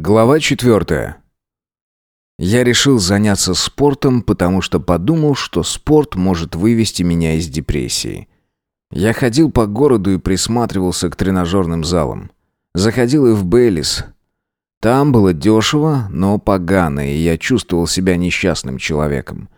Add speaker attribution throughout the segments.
Speaker 1: Глава четвертая. Я решил заняться спортом, потому что подумал, что спорт может вывести меня из депрессии. Я ходил по городу и присматривался к тренажерным залам. Заходил и в Бейлис. Там было дешево, но погано, и я чувствовал себя несчастным человеком.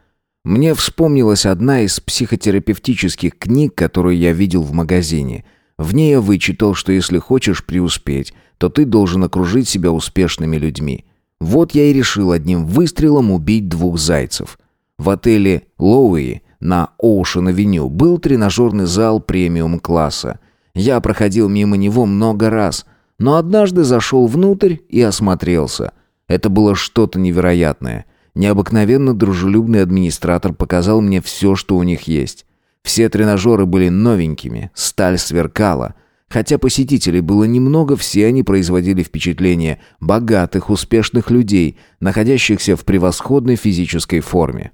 Speaker 1: Мне вспомнилась одна из психотерапевтических книг, которую я видел в магазине. В ней я вычитал, что если хочешь преуспеть, то ты должен окружить себя успешными людьми. Вот я и решил одним выстрелом убить двух зайцев. В отеле Лоуи на Оушен-авеню был тренажерный зал премиум-класса. Я проходил мимо него много раз, но однажды зашел внутрь и осмотрелся. Это было что-то невероятное. Необыкновенно дружелюбный администратор показал мне все, что у них есть. Все тренажеры были новенькими, сталь сверкала – Хотя посетителей было немного, все они производили впечатление богатых, успешных людей, находящихся в превосходной физической форме.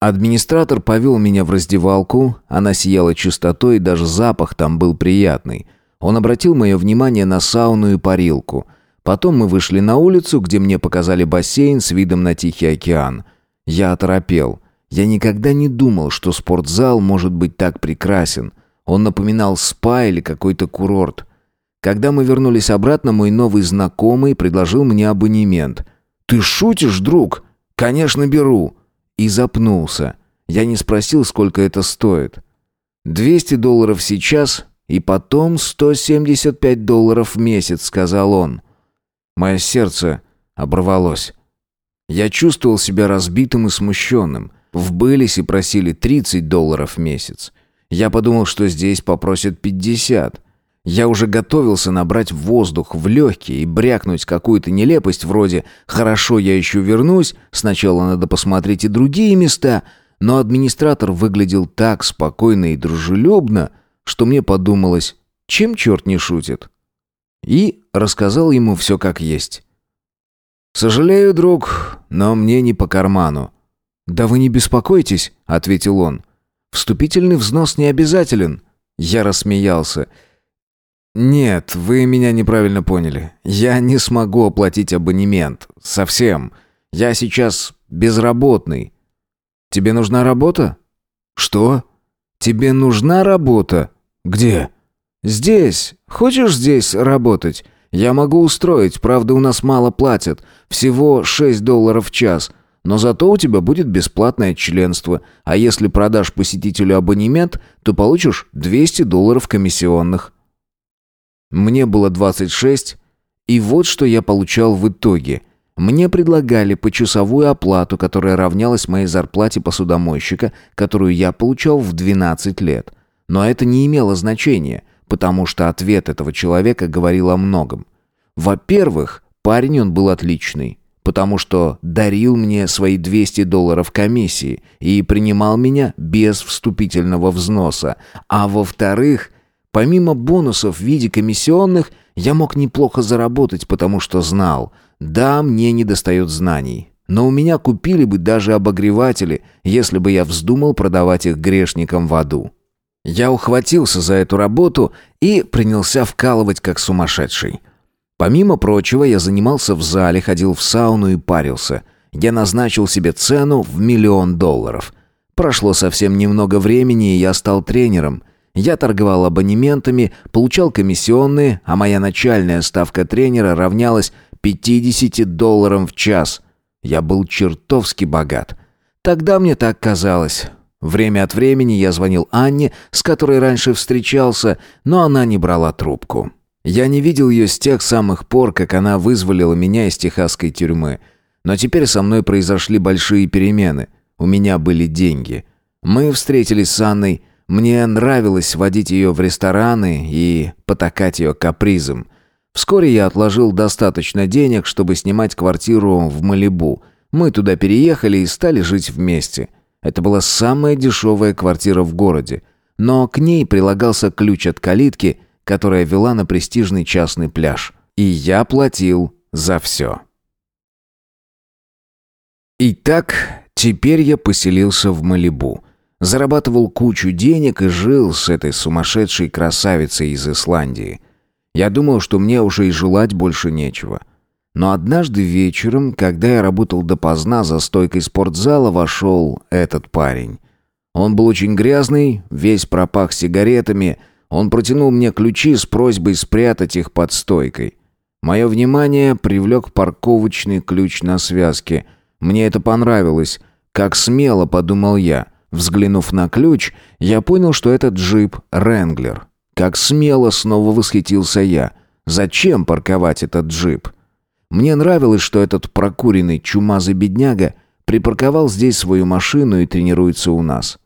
Speaker 1: Администратор повел меня в раздевалку, она сияла чистотой, даже запах там был приятный. Он обратил мое внимание на сауну и парилку. Потом мы вышли на улицу, где мне показали бассейн с видом на Тихий океан. Я оторопел. Я никогда не думал, что спортзал может быть так прекрасен – он напоминал спа или какой-то курорт. Когда мы вернулись обратно, мой новый знакомый предложил мне абонемент. «Ты шутишь, друг?» «Конечно, беру». И запнулся. Я не спросил, сколько это стоит. «200 долларов сейчас и потом 175 долларов в месяц», — сказал он. Мое сердце оборвалось. Я чувствовал себя разбитым и смущенным. В Белисе просили 30 долларов в месяц. Я подумал, что здесь попросят 50. Я уже готовился набрать воздух в легкие и брякнуть какую-то нелепость вроде «хорошо, я еще вернусь», «сначала надо посмотреть и другие места», но администратор выглядел так спокойно и дружелюбно, что мне подумалось, чем черт не шутит. И рассказал ему все как есть. «Сожалею, друг, но мне не по карману». «Да вы не беспокойтесь», — ответил он. Вступительный взнос не обязателен». Я рассмеялся. «Нет, вы меня неправильно поняли. Я не смогу оплатить абонемент. Совсем. Я сейчас безработный». «Тебе нужна работа?» «Что? Тебе нужна работа? Где?» «Здесь. Хочешь здесь работать? Я могу устроить, правда, у нас мало платят. Всего 6 долларов в час. Но зато у тебя будет бесплатное членство, а если продашь посетителю абонемент, то получишь 200 долларов комиссионных. Мне было 26, и вот что я получал в итоге. Мне предлагали почасовую оплату, которая равнялась моей зарплате посудомойщика, которую я получал в 12 лет. Но это не имело значения, потому что ответ этого человека говорил о многом. Во-первых, парень он был отличный потому что дарил мне свои 200 долларов комиссии и принимал меня без вступительного взноса. А во-вторых, помимо бонусов в виде комиссионных, я мог неплохо заработать, потому что знал, да, мне недостает знаний. Но у меня купили бы даже обогреватели, если бы я вздумал продавать их грешникам в аду. Я ухватился за эту работу и принялся вкалывать как сумасшедший. Помимо прочего, я занимался в зале, ходил в сауну и парился. Я назначил себе цену в миллион долларов. Прошло совсем немного времени, и я стал тренером. Я торговал абонементами, получал комиссионные, а моя начальная ставка тренера равнялась 50 долларам в час. Я был чертовски богат. Тогда мне так казалось. Время от времени я звонил Анне, с которой раньше встречался, но она не брала трубку. Я не видел ее с тех самых пор, как она вызволила меня из техасской тюрьмы. Но теперь со мной произошли большие перемены. У меня были деньги. Мы встретились с Анной. Мне нравилось водить ее в рестораны и потакать ее капризом. Вскоре я отложил достаточно денег, чтобы снимать квартиру в Малибу. Мы туда переехали и стали жить вместе. Это была самая дешевая квартира в городе. Но к ней прилагался ключ от калитки – которая вела на престижный частный пляж. И я платил за все. Итак, теперь я поселился в Малибу. Зарабатывал кучу денег и жил с этой сумасшедшей красавицей из Исландии. Я думал, что мне уже и желать больше нечего. Но однажды вечером, когда я работал допоздна за стойкой спортзала, вошел этот парень. Он был очень грязный, весь пропах сигаретами. Он протянул мне ключи с просьбой спрятать их под стойкой. Мое внимание привлек парковочный ключ на связке. Мне это понравилось. Как смело, подумал я. Взглянув на ключ, я понял, что это джип «Ренглер». Как смело снова восхитился я. Зачем парковать этот джип? Мне нравилось, что этот прокуренный чумазый бедняга припарковал здесь свою машину и тренируется у нас.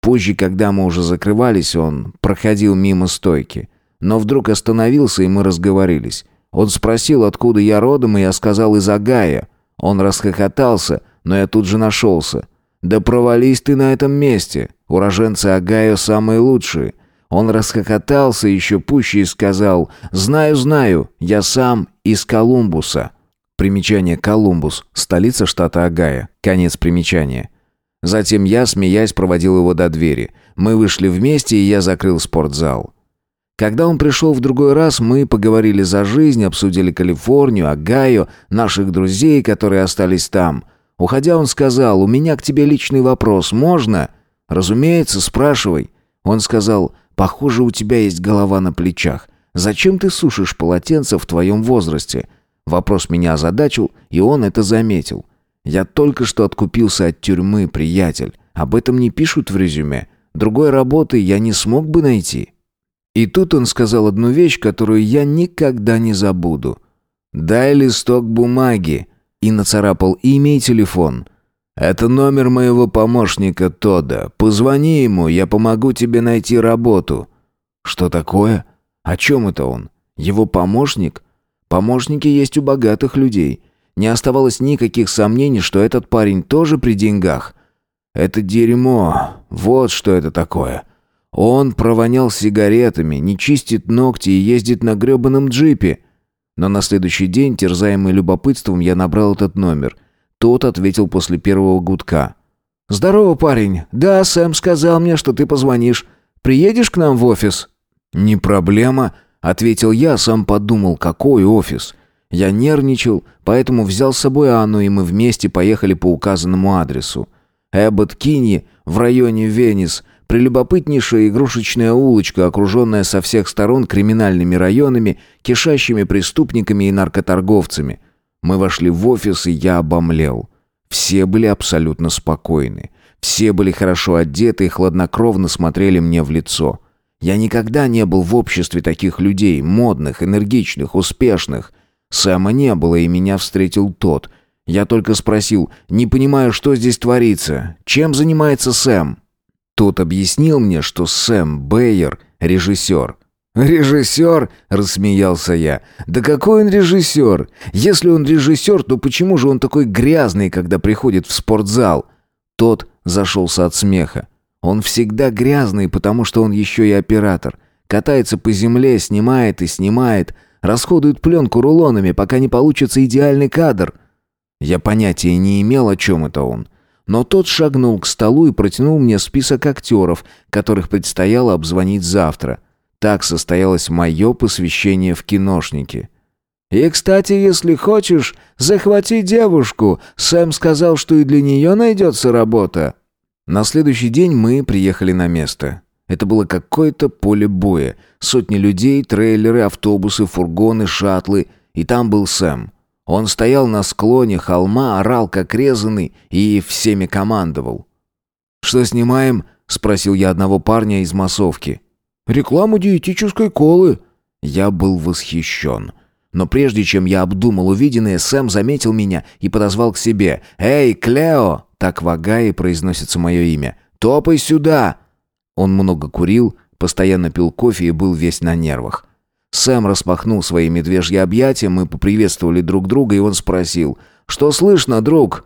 Speaker 1: Позже, когда мы уже закрывались, он проходил мимо стойки. Но вдруг остановился, и мы разговорились. Он спросил, откуда я родом, и я сказал из Агая. Он расхохотался, но я тут же нашелся. «Да провались ты на этом месте. Уроженцы Агая самые лучшие». Он расхохотался еще пуще и сказал «Знаю, знаю, я сам из Колумбуса». Примечание «Колумбус», столица штата Агая. Конец примечания. Затем я, смеясь, проводил его до двери. Мы вышли вместе, и я закрыл спортзал. Когда он пришел в другой раз, мы поговорили за жизнь, обсудили Калифорнию, Огайо, наших друзей, которые остались там. Уходя, он сказал, «У меня к тебе личный вопрос, можно?» «Разумеется, спрашивай». Он сказал, «Похоже, у тебя есть голова на плечах. Зачем ты сушишь полотенце в твоем возрасте?» Вопрос меня озадачил, и он это заметил. «Я только что откупился от тюрьмы, приятель. Об этом не пишут в резюме. Другой работы я не смог бы найти». И тут он сказал одну вещь, которую я никогда не забуду. «Дай листок бумаги» и нацарапал имя и телефон. «Это номер моего помощника Тода. Позвони ему, я помогу тебе найти работу». «Что такое? О чем это он? Его помощник?» «Помощники есть у богатых людей. Не оставалось никаких сомнений, что этот парень тоже при деньгах. Это дерьмо. Вот что это такое. Он провонял сигаретами, не чистит ногти и ездит на грёбаном джипе. Но на следующий день, терзаемый любопытством, я набрал этот номер. Тот ответил после первого гудка. «Здорово, парень. Да, Сэм сказал мне, что ты позвонишь. Приедешь к нам в офис?» «Не проблема», — ответил я, сам подумал, какой офис. Я нервничал, поэтому взял с собой Анну, и мы вместе поехали по указанному адресу. Эббот Кинни в районе Венес, прелюбопытнейшая игрушечная улочка, окруженная со всех сторон криминальными районами, кишащими преступниками и наркоторговцами. Мы вошли в офис, и я обомлел. Все были абсолютно спокойны. Все были хорошо одеты и хладнокровно смотрели мне в лицо. Я никогда не был в обществе таких людей, модных, энергичных, успешных. Сэма не было, и меня встретил тот. Я только спросил, не понимаю, что здесь творится. Чем занимается Сэм? Тот объяснил мне, что Сэм Бейер — режиссер. «Режиссер?» — рассмеялся я. «Да какой он режиссер? Если он режиссер, то почему же он такой грязный, когда приходит в спортзал?» Тот зашелся от смеха. «Он всегда грязный, потому что он еще и оператор. Катается по земле, снимает и снимает, расходует пленку рулонами, пока не получится идеальный кадр. Я понятия не имел, о чем это он. Но тот шагнул к столу и протянул мне список актеров, которых предстояло обзвонить завтра. Так состоялось мое посвящение в киношники. «И, кстати, если хочешь, захвати девушку. Сэм сказал, что и для нее найдется работа». На следующий день мы приехали на место. Это было какое-то поле боя. Сотни людей, трейлеры, автобусы, фургоны, шаттлы. И там был Сэм. Он стоял на склоне холма, орал как резанный и всеми командовал. «Что снимаем?» — спросил я одного парня из массовки. «Рекламу диетической колы». Я был восхищен. Но прежде чем я обдумал увиденное, Сэм заметил меня и подозвал к себе. «Эй, Клео!» — так в Агае произносится мое имя. «Топай сюда!» Он много курил, постоянно пил кофе и был весь на нервах. Сэм распахнул свои медвежьи объятия, мы поприветствовали друг друга, и он спросил, «Что слышно, друг?»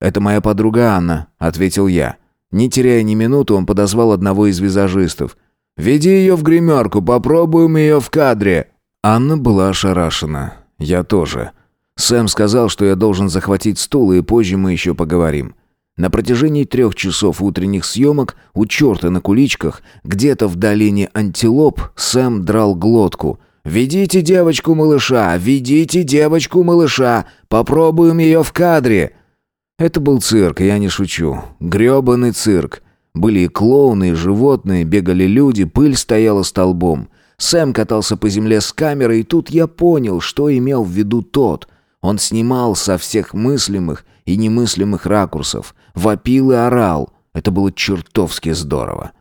Speaker 1: «Это моя подруга Анна», — ответил я. Не теряя ни минуты, он подозвал одного из визажистов. «Веди ее в гримерку, попробуем ее в кадре». Анна была ошарашена. Я тоже. Сэм сказал, что я должен захватить стул, и позже мы еще поговорим. На протяжении трех часов утренних съемок у черта на куличках, где-то в долине антилоп, Сэм драл глотку. «Ведите девочку-малыша! Ведите девочку-малыша! Попробуем ее в кадре!» Это был цирк, я не шучу. грёбаный цирк. Были и клоуны, и животные, бегали люди, пыль стояла столбом. Сэм катался по земле с камерой, и тут я понял, что имел в виду тот. Он снимал со всех мыслимых и немыслимых ракурсов, вопил и орал. Это было чертовски здорово.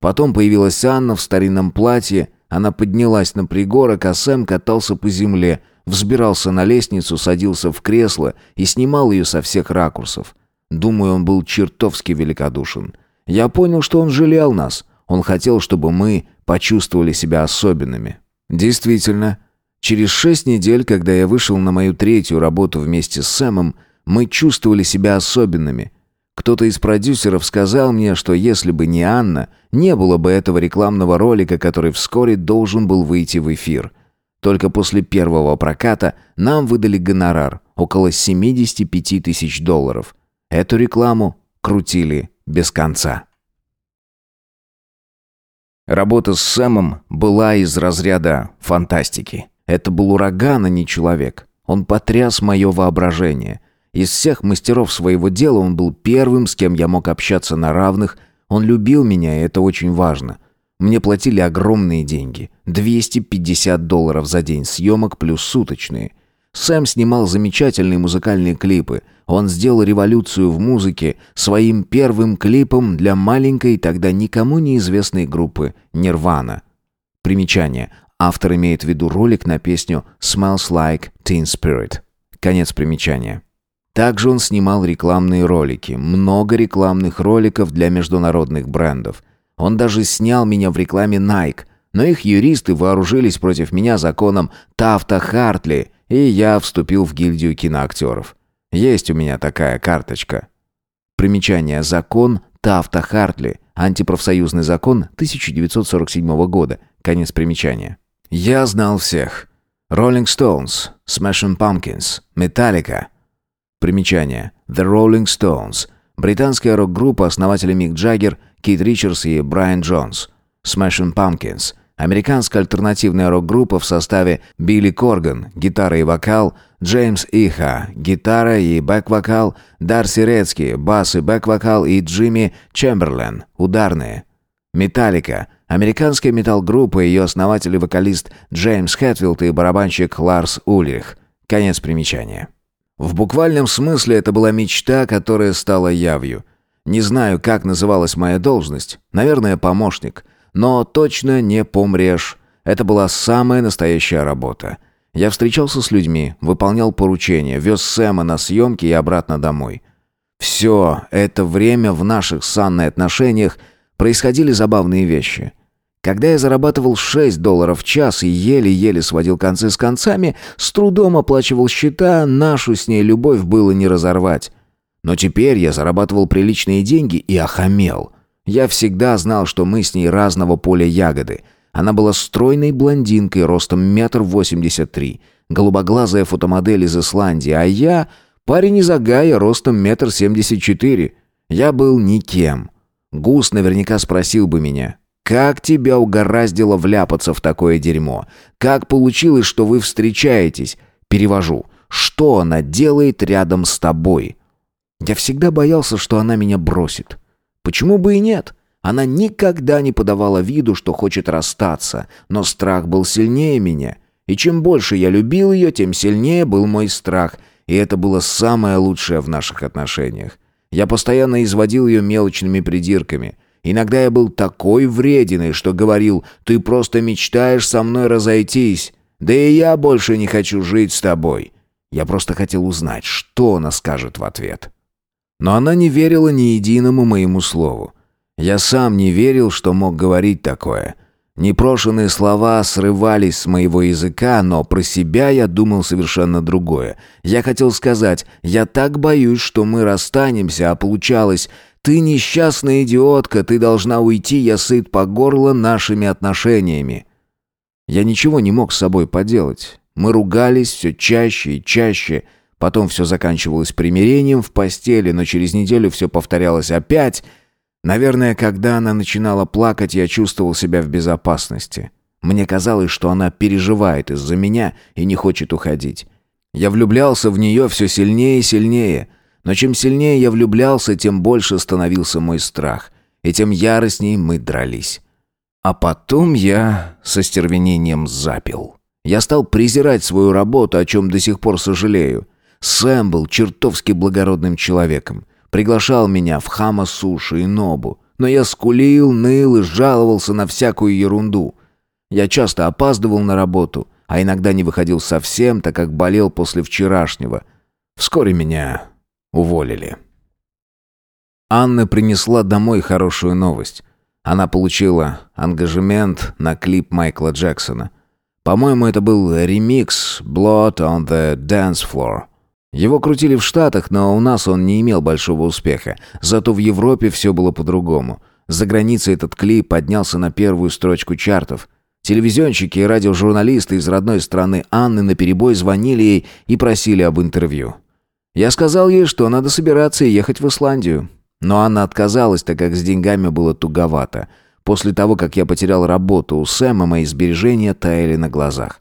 Speaker 1: Потом появилась Анна в старинном платье, она поднялась на пригорок, а Сэм катался по земле, взбирался на лестницу, садился в кресло и снимал ее со всех ракурсов. Думаю, он был чертовски великодушен. Я понял, что он жалел нас. Он хотел, чтобы мы почувствовали себя особенными. Действительно, через шесть недель, когда я вышел на мою третью работу вместе с Сэмом, мы чувствовали себя особенными – кто-то из продюсеров сказал мне, что если бы не Анна, не было бы этого рекламного ролика, который вскоре должен был выйти в эфир. Только после первого проката нам выдали гонорар – около 75 тысяч долларов. Эту рекламу крутили без конца. Работа с Сэмом была из разряда фантастики. Это был ураган, а не человек. Он потряс мое воображение – из всех мастеров своего дела он был первым, с кем я мог общаться на равных. Он любил меня, и это очень важно. Мне платили огромные деньги. 250 долларов за день съемок плюс суточные. Сэм снимал замечательные музыкальные клипы. Он сделал революцию в музыке своим первым клипом для маленькой, тогда никому неизвестной группы «Нирвана». Примечание. Автор имеет в виду ролик на песню «Smells Like Teen Spirit». Конец примечания. Также он снимал рекламные ролики, много рекламных роликов для международных брендов. Он даже снял меня в рекламе Nike, но их юристы вооружились против меня законом Тафта Хартли, и я вступил в гильдию киноактеров. Есть у меня такая карточка. Примечание. Закон Тафта Хартли. Антипрофсоюзный закон 1947 года. Конец примечания. Я знал всех. Rolling Stones, Smashing Pumpkins, Metallica, Примечание. The Rolling Stones. Британская рок-группа, основатели Мик Джаггер, Кит Ричардс и Брайан Джонс. Smashing Pumpkins. Американская альтернативная рок-группа в составе Билли Корган, гитара и вокал, Джеймс Иха, гитара и бэк-вокал, Д'Арси Рецки, бас и бэк-вокал и Джимми Чемберлен, ударные. Металлика. Американская метал-группа, ее основатель и вокалист Джеймс Хэтфилд и барабанщик Ларс Ульрих. Конец примечания. В буквальном смысле это была мечта, которая стала явью. Не знаю, как называлась моя должность. Наверное, помощник. Но точно не помреж. Это была самая настоящая работа. Я встречался с людьми, выполнял поручения, вез Сэма на съемки и обратно домой. Все это время в наших с Анной отношениях происходили забавные вещи – когда я зарабатывал 6 долларов в час и еле-еле сводил концы с концами, с трудом оплачивал счета, нашу с ней любовь было не разорвать. Но теперь я зарабатывал приличные деньги и охамел. Я всегда знал, что мы с ней разного поля ягоды. Она была стройной блондинкой, ростом метр восемьдесят три, голубоглазая фотомодель из Исландии, а я парень из Агая, ростом метр семьдесят четыре. Я был никем. Гус наверняка спросил бы меня, как тебя угораздило вляпаться в такое дерьмо? Как получилось, что вы встречаетесь? Перевожу. Что она делает рядом с тобой? Я всегда боялся, что она меня бросит. Почему бы и нет? Она никогда не подавала виду, что хочет расстаться, но страх был сильнее меня. И чем больше я любил ее, тем сильнее был мой страх, и это было самое лучшее в наших отношениях. Я постоянно изводил ее мелочными придирками. Иногда я был такой врединой, что говорил, ты просто мечтаешь со мной разойтись. Да и я больше не хочу жить с тобой. Я просто хотел узнать, что она скажет в ответ. Но она не верила ни единому моему слову. Я сам не верил, что мог говорить такое. Непрошенные слова срывались с моего языка, но про себя я думал совершенно другое. Я хотел сказать, я так боюсь, что мы расстанемся, а получалось, ты несчастная идиотка, ты должна уйти, я сыт по горло нашими отношениями. Я ничего не мог с собой поделать. Мы ругались все чаще и чаще. Потом все заканчивалось примирением в постели, но через неделю все повторялось опять. Наверное, когда она начинала плакать, я чувствовал себя в безопасности. Мне казалось, что она переживает из-за меня и не хочет уходить. Я влюблялся в нее все сильнее и сильнее. Но чем сильнее я влюблялся, тем больше становился мой страх. И тем яростней мы дрались. А потом я со стервенением запил. Я стал презирать свою работу, о чем до сих пор сожалею. Сэм был чертовски благородным человеком. Приглашал меня в хама суши и нобу. Но я скулил, ныл и жаловался на всякую ерунду. Я часто опаздывал на работу, а иногда не выходил совсем, так как болел после вчерашнего. Вскоре меня уволили. Анна принесла домой хорошую новость. Она получила ангажемент на клип Майкла Джексона. По-моему, это был ремикс «Blood on the Dance Floor». Его крутили в Штатах, но у нас он не имел большого успеха. Зато в Европе все было по-другому. За границей этот клип поднялся на первую строчку чартов. Телевизионщики и радиожурналисты из родной страны Анны наперебой звонили ей и просили об интервью. Я сказал ей, что надо собираться и ехать в Исландию. Но Анна отказалась, так как с деньгами было туговато. После того, как я потерял работу у Сэма, мои сбережения таяли на глазах.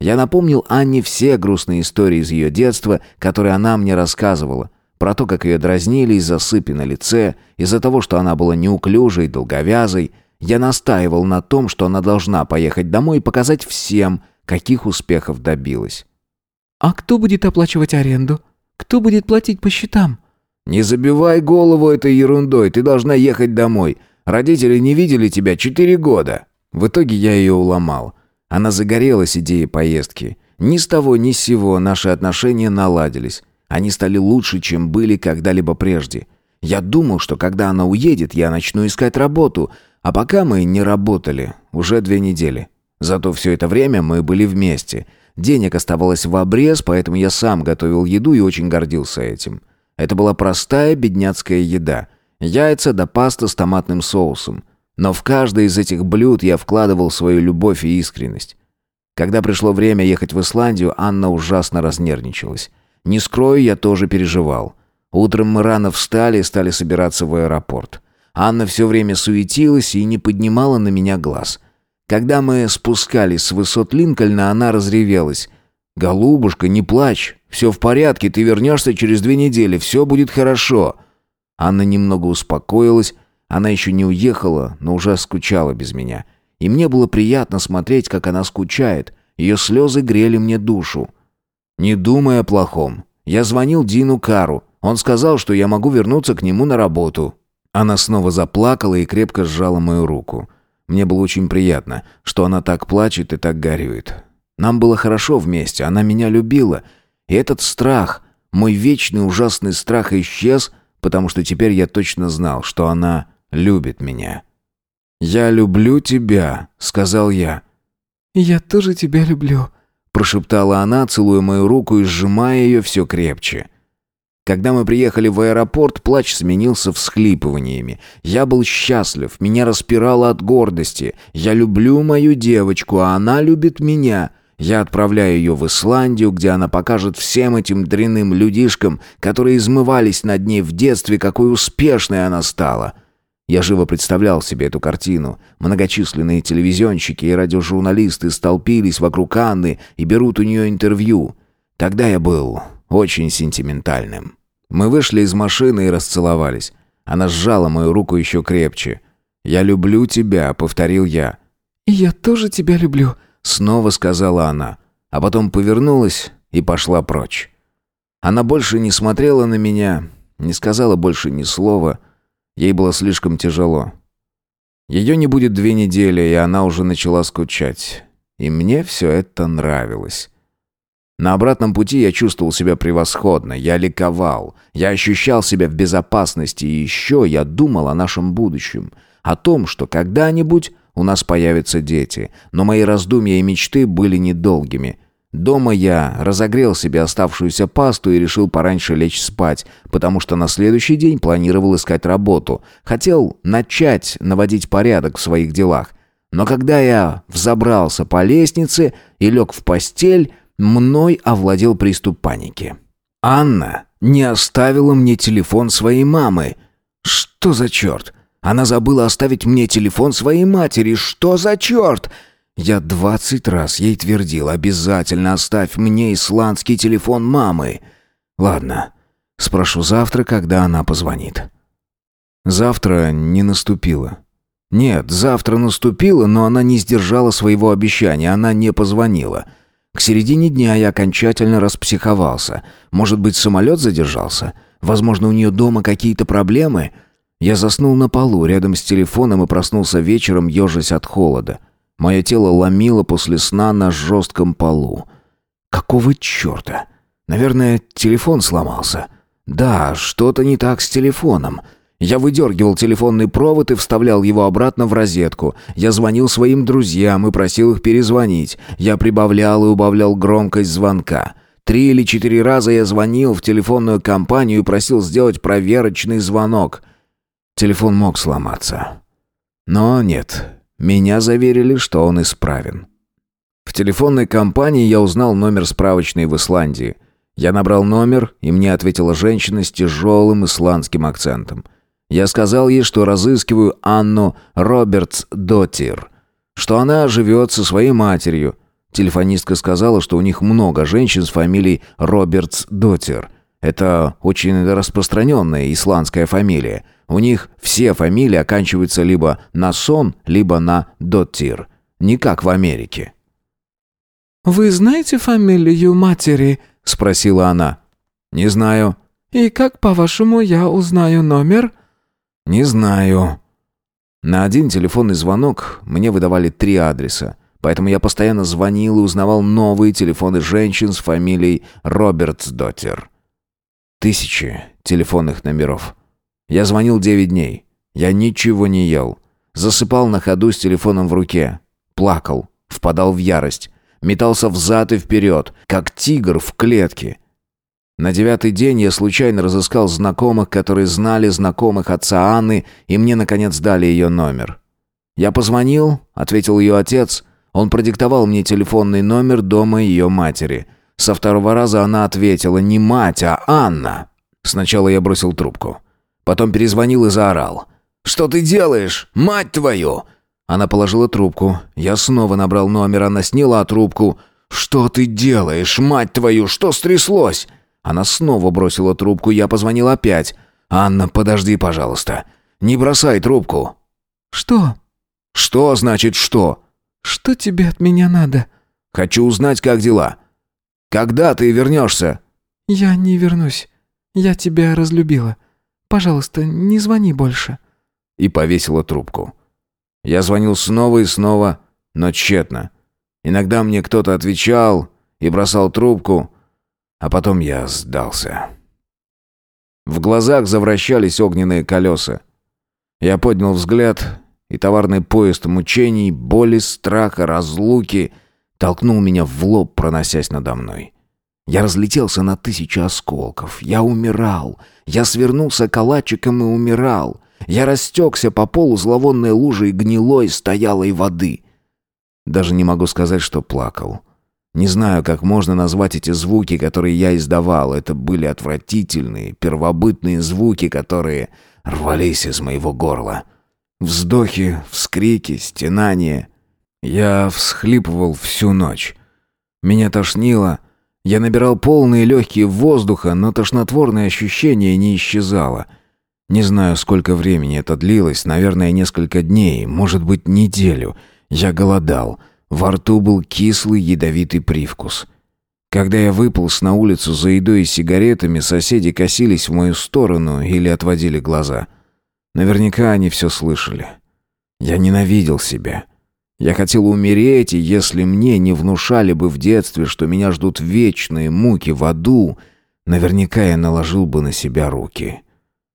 Speaker 1: Я напомнил Анне все грустные истории из ее детства, которые она мне рассказывала. Про то, как ее дразнили из-за сыпи на лице, из-за того, что она была неуклюжей, долговязой – я настаивал на том, что она должна поехать домой и показать всем, каких успехов добилась.
Speaker 2: «А кто будет оплачивать аренду? Кто будет платить по счетам?»
Speaker 1: «Не забивай голову этой ерундой, ты должна ехать домой. Родители не видели тебя четыре года». В итоге я ее уломал. Она загорелась идеей поездки. Ни с того, ни с сего наши отношения наладились. Они стали лучше, чем были когда-либо прежде. Я думал, что когда она уедет, я начну искать работу, а пока мы не работали, уже две недели. Зато все это время мы были вместе. Денег оставалось в обрез, поэтому я сам готовил еду и очень гордился этим. Это была простая бедняцкая еда. Яйца да паста с томатным соусом. Но в каждое из этих блюд я вкладывал свою любовь и искренность. Когда пришло время ехать в Исландию, Анна ужасно разнервничалась. Не скрою, я тоже переживал. Утром мы рано встали и стали собираться в аэропорт. Анна все время суетилась и не поднимала на меня глаз. Когда мы спускались с высот Линкольна, она разревелась. «Голубушка, не плачь. Все в порядке, ты вернешься через две недели, все будет хорошо». Анна немного успокоилась. Она еще не уехала, но уже скучала без меня. И мне было приятно смотреть, как она скучает. Ее слезы грели мне душу. Не думая о плохом, я звонил Дину Кару. Он сказал, что я могу вернуться к нему на работу. Она снова заплакала и крепко сжала мою руку. Мне было очень приятно, что она так плачет и так горюет. Нам было хорошо вместе, она меня любила. И этот страх, мой вечный ужасный страх исчез, потому что теперь я точно знал, что она любит меня. «Я люблю тебя», — сказал я.
Speaker 2: «Я тоже тебя люблю», —
Speaker 1: прошептала она, целуя мою руку и сжимая ее все крепче. Когда мы приехали в аэропорт, плач сменился всхлипываниями. Я был счастлив, меня распирало от гордости. Я люблю мою девочку, а она любит меня. Я отправляю ее в Исландию, где она покажет всем этим дрянным людишкам, которые измывались над ней в детстве, какой успешной она стала. Я живо представлял себе эту картину. Многочисленные телевизионщики и радиожурналисты столпились вокруг Анны и берут у нее интервью. Тогда я был очень сентиментальным. Мы вышли из машины и расцеловались. Она сжала мою руку еще крепче. «Я люблю тебя», — повторил я.
Speaker 2: «И я тоже тебя люблю», —
Speaker 1: снова сказала она, а потом повернулась и пошла прочь. Она больше не смотрела на меня, не сказала больше ни слова. Ей было слишком тяжело. Ее не будет две недели, и она уже начала скучать. И мне все это нравилось. На обратном пути я чувствовал себя превосходно, я ликовал, я ощущал себя в безопасности и еще я думал о нашем будущем, о том, что когда-нибудь у нас появятся дети, но мои раздумья и мечты были недолгими. Дома я разогрел себе оставшуюся пасту и решил пораньше лечь спать, потому что на следующий день планировал искать работу. Хотел начать наводить порядок в своих делах. Но когда я взобрался по лестнице и лег в постель, Мной овладел приступ паники. Анна не оставила мне телефон своей мамы. Что за черт? Она забыла оставить мне телефон своей матери. Что за черт? Я двадцать раз ей твердил, обязательно оставь мне исландский телефон мамы. Ладно, спрошу завтра, когда она позвонит. Завтра не наступило. Нет, завтра наступило, но она не сдержала своего обещания, она не позвонила. К середине дня я окончательно распсиховался. Может быть, самолет задержался? Возможно, у нее дома какие-то проблемы? Я заснул на полу рядом с телефоном и проснулся вечером, ежась от холода. Мое тело ломило после сна на жестком полу. Какого черта? Наверное, телефон сломался. Да, что-то не так с телефоном. Я выдергивал телефонный провод и вставлял его обратно в розетку. Я звонил своим друзьям и просил их перезвонить. Я прибавлял и убавлял громкость звонка. Три или четыре раза я звонил в телефонную компанию и просил сделать проверочный звонок. Телефон мог сломаться. Но нет, меня заверили, что он исправен. В телефонной компании я узнал номер справочной в Исландии. Я набрал номер, и мне ответила женщина с тяжелым исландским акцентом. Я сказал ей, что разыскиваю Анну Робертс Дотир, что она живет со своей матерью. Телефонистка сказала, что у них много женщин с фамилией Робертс Дотир. Это очень распространенная исландская фамилия. У них все фамилии оканчиваются либо на сон, либо на Доттир. Не как в Америке.
Speaker 2: «Вы знаете фамилию матери?» – спросила она.
Speaker 1: «Не знаю».
Speaker 2: «И как, по-вашему, я узнаю номер?»
Speaker 1: «Не знаю». На один телефонный звонок мне выдавали три адреса, поэтому я постоянно звонил и узнавал новые телефоны женщин с фамилией Робертсдоттер. Тысячи телефонных номеров. Я звонил девять дней. Я ничего не ел. Засыпал на ходу с телефоном в руке. Плакал, впадал в ярость. Метался взад и вперед, как тигр в клетке. На девятый день я случайно разыскал знакомых, которые знали знакомых отца Анны, и мне, наконец, дали ее номер. Я позвонил, ответил ее отец. Он продиктовал мне телефонный номер дома ее матери. Со второго раза она ответила не мать, а Анна. Сначала я бросил трубку. Потом перезвонил и заорал. «Что ты делаешь, мать твою?» Она положила трубку. Я снова набрал номер, она сняла трубку. «Что ты делаешь, мать твою? Что стряслось?» Она снова бросила трубку, я позвонил опять. «Анна, подожди, пожалуйста. Не бросай трубку».
Speaker 2: «Что?»
Speaker 1: «Что значит что?»
Speaker 2: «Что тебе от меня надо?»
Speaker 1: «Хочу узнать, как дела. Когда ты вернешься?»
Speaker 2: «Я не вернусь. Я тебя разлюбила. Пожалуйста, не звони больше».
Speaker 1: И повесила трубку. Я звонил снова и снова, но тщетно. Иногда мне кто-то отвечал и бросал трубку, а потом я сдался. В глазах завращались огненные колеса. Я поднял взгляд, и товарный поезд мучений, боли, страха, разлуки толкнул меня в лоб, проносясь надо мной. Я разлетелся на тысячи осколков. Я умирал. Я свернулся калачиком и умирал. Я растекся по полу зловонной лужей гнилой стоялой воды. Даже не могу сказать, что плакал. Не знаю, как можно назвать эти звуки, которые я издавал. Это были отвратительные, первобытные звуки, которые рвались из моего горла. Вздохи, вскрики, стенания. Я всхлипывал всю ночь. Меня тошнило. Я набирал полные легкие воздуха, но тошнотворное ощущение не исчезало. Не знаю, сколько времени это длилось, наверное, несколько дней, может быть, неделю. Я голодал. Во рту был кислый ядовитый привкус. Когда я выполз на улицу за едой и сигаретами, соседи косились в мою сторону или отводили глаза. Наверняка они все слышали. Я ненавидел себя. Я хотел умереть, и если мне не внушали бы в детстве, что меня ждут вечные муки в аду, наверняка я наложил бы на себя руки.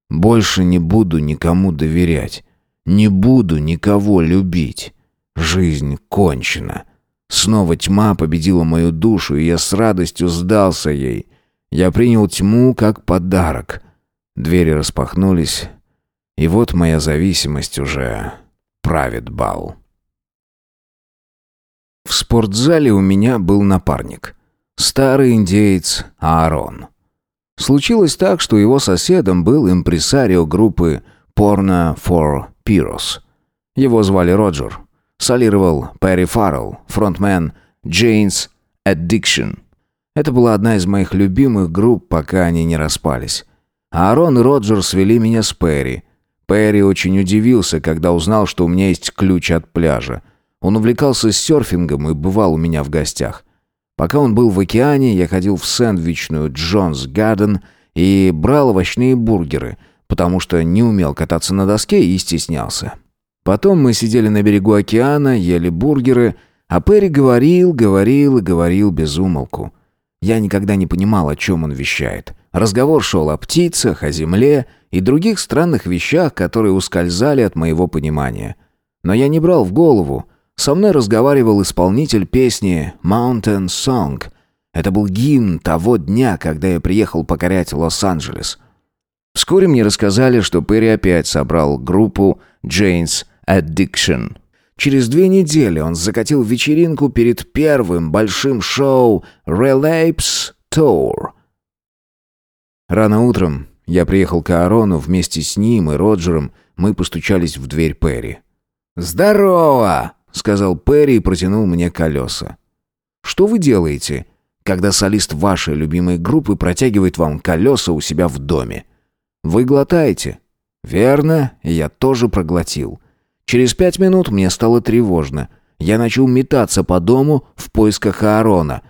Speaker 1: Больше не буду никому доверять. Не буду никого любить. Жизнь кончена. Снова тьма победила мою душу, и я с радостью сдался ей. Я принял тьму как подарок. Двери распахнулись, и вот моя зависимость уже правит бал. В спортзале у меня был напарник. Старый индеец Аарон. Случилось так, что его соседом был импресарио группы Porno for Pyros. Его звали Роджер. Солировал Перри Фаррелл, фронтмен Jane's Addiction. Это была одна из моих любимых групп, пока они не распались. Аарон и Роджер свели меня с Перри. Перри очень удивился, когда узнал, что у меня есть ключ от пляжа. Он увлекался серфингом и бывал у меня в гостях. Пока он был в океане, я ходил в сэндвичную Джонс Гарден и брал овощные бургеры, потому что не умел кататься на доске и стеснялся. Потом мы сидели на берегу океана, ели бургеры, а Перри говорил, говорил и говорил без умолку. Я никогда не понимал, о чем он вещает. Разговор шел о птицах, о земле и других странных вещах, которые ускользали от моего понимания. Но я не брал в голову. Со мной разговаривал исполнитель песни «Mountain Song». Это был гимн того дня, когда я приехал покорять Лос-Анджелес. Вскоре мне рассказали, что Перри опять собрал группу «Jane's Addiction». Через две недели он закатил вечеринку перед первым большим шоу «Relapse Tour». Рано утром я приехал к Аарону вместе с ним и Роджером, мы постучались в дверь Перри. «Здорово!» — сказал Перри и протянул мне колеса. «Что вы делаете, когда солист вашей любимой группы протягивает вам колеса у себя в доме? Вы глотаете?» «Верно, я тоже проглотил». Через пять минут мне стало тревожно. Я начал метаться по дому в поисках Аарона.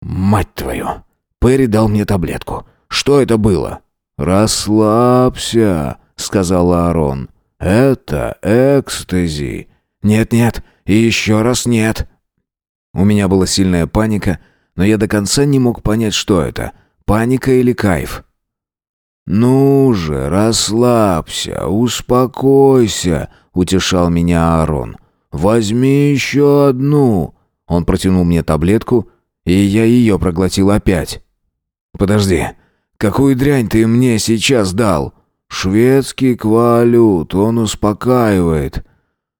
Speaker 1: «Мать твою!» Перри дал мне таблетку. «Что это было?» «Расслабься», — сказал Аарон. «Это экстази». «Нет-нет, и еще раз нет». У меня была сильная паника, но я до конца не мог понять, что это. Паника или кайф. «Ну же, расслабься, успокойся», утешал меня Аарон. «Возьми еще одну!» Он протянул мне таблетку, и я ее проглотил опять. «Подожди, какую дрянь ты мне сейчас дал?» «Шведский квалют, он успокаивает».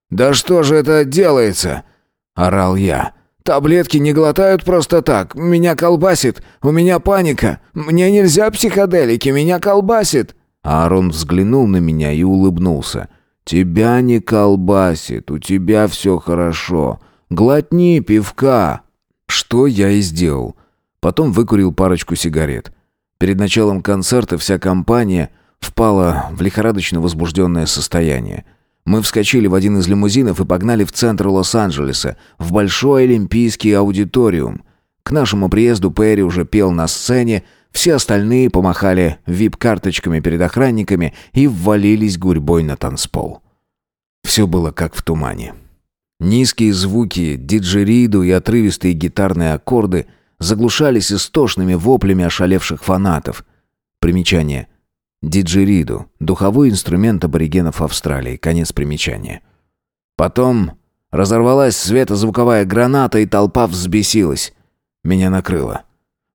Speaker 1: «Да что же это делается?» — орал я. «Таблетки не глотают просто так. Меня колбасит. У меня паника. Мне нельзя психоделики. Меня колбасит». Аарон взглянул на меня и улыбнулся. «Тебя не колбасит, у тебя все хорошо. Глотни пивка». Что я и сделал. Потом выкурил парочку сигарет. Перед началом концерта вся компания впала в лихорадочно возбужденное состояние. Мы вскочили в один из лимузинов и погнали в центр Лос-Анджелеса, в большой олимпийский аудиториум. К нашему приезду Перри уже пел на сцене, все остальные помахали вип-карточками перед охранниками и ввалились гурьбой на танцпол. Все было как в тумане. Низкие звуки, диджериду и отрывистые гитарные аккорды заглушались истошными воплями ошалевших фанатов. Примечание. Диджериду – духовой инструмент аборигенов Австралии. Конец примечания. Потом разорвалась светозвуковая граната, и толпа взбесилась. Меня накрыло.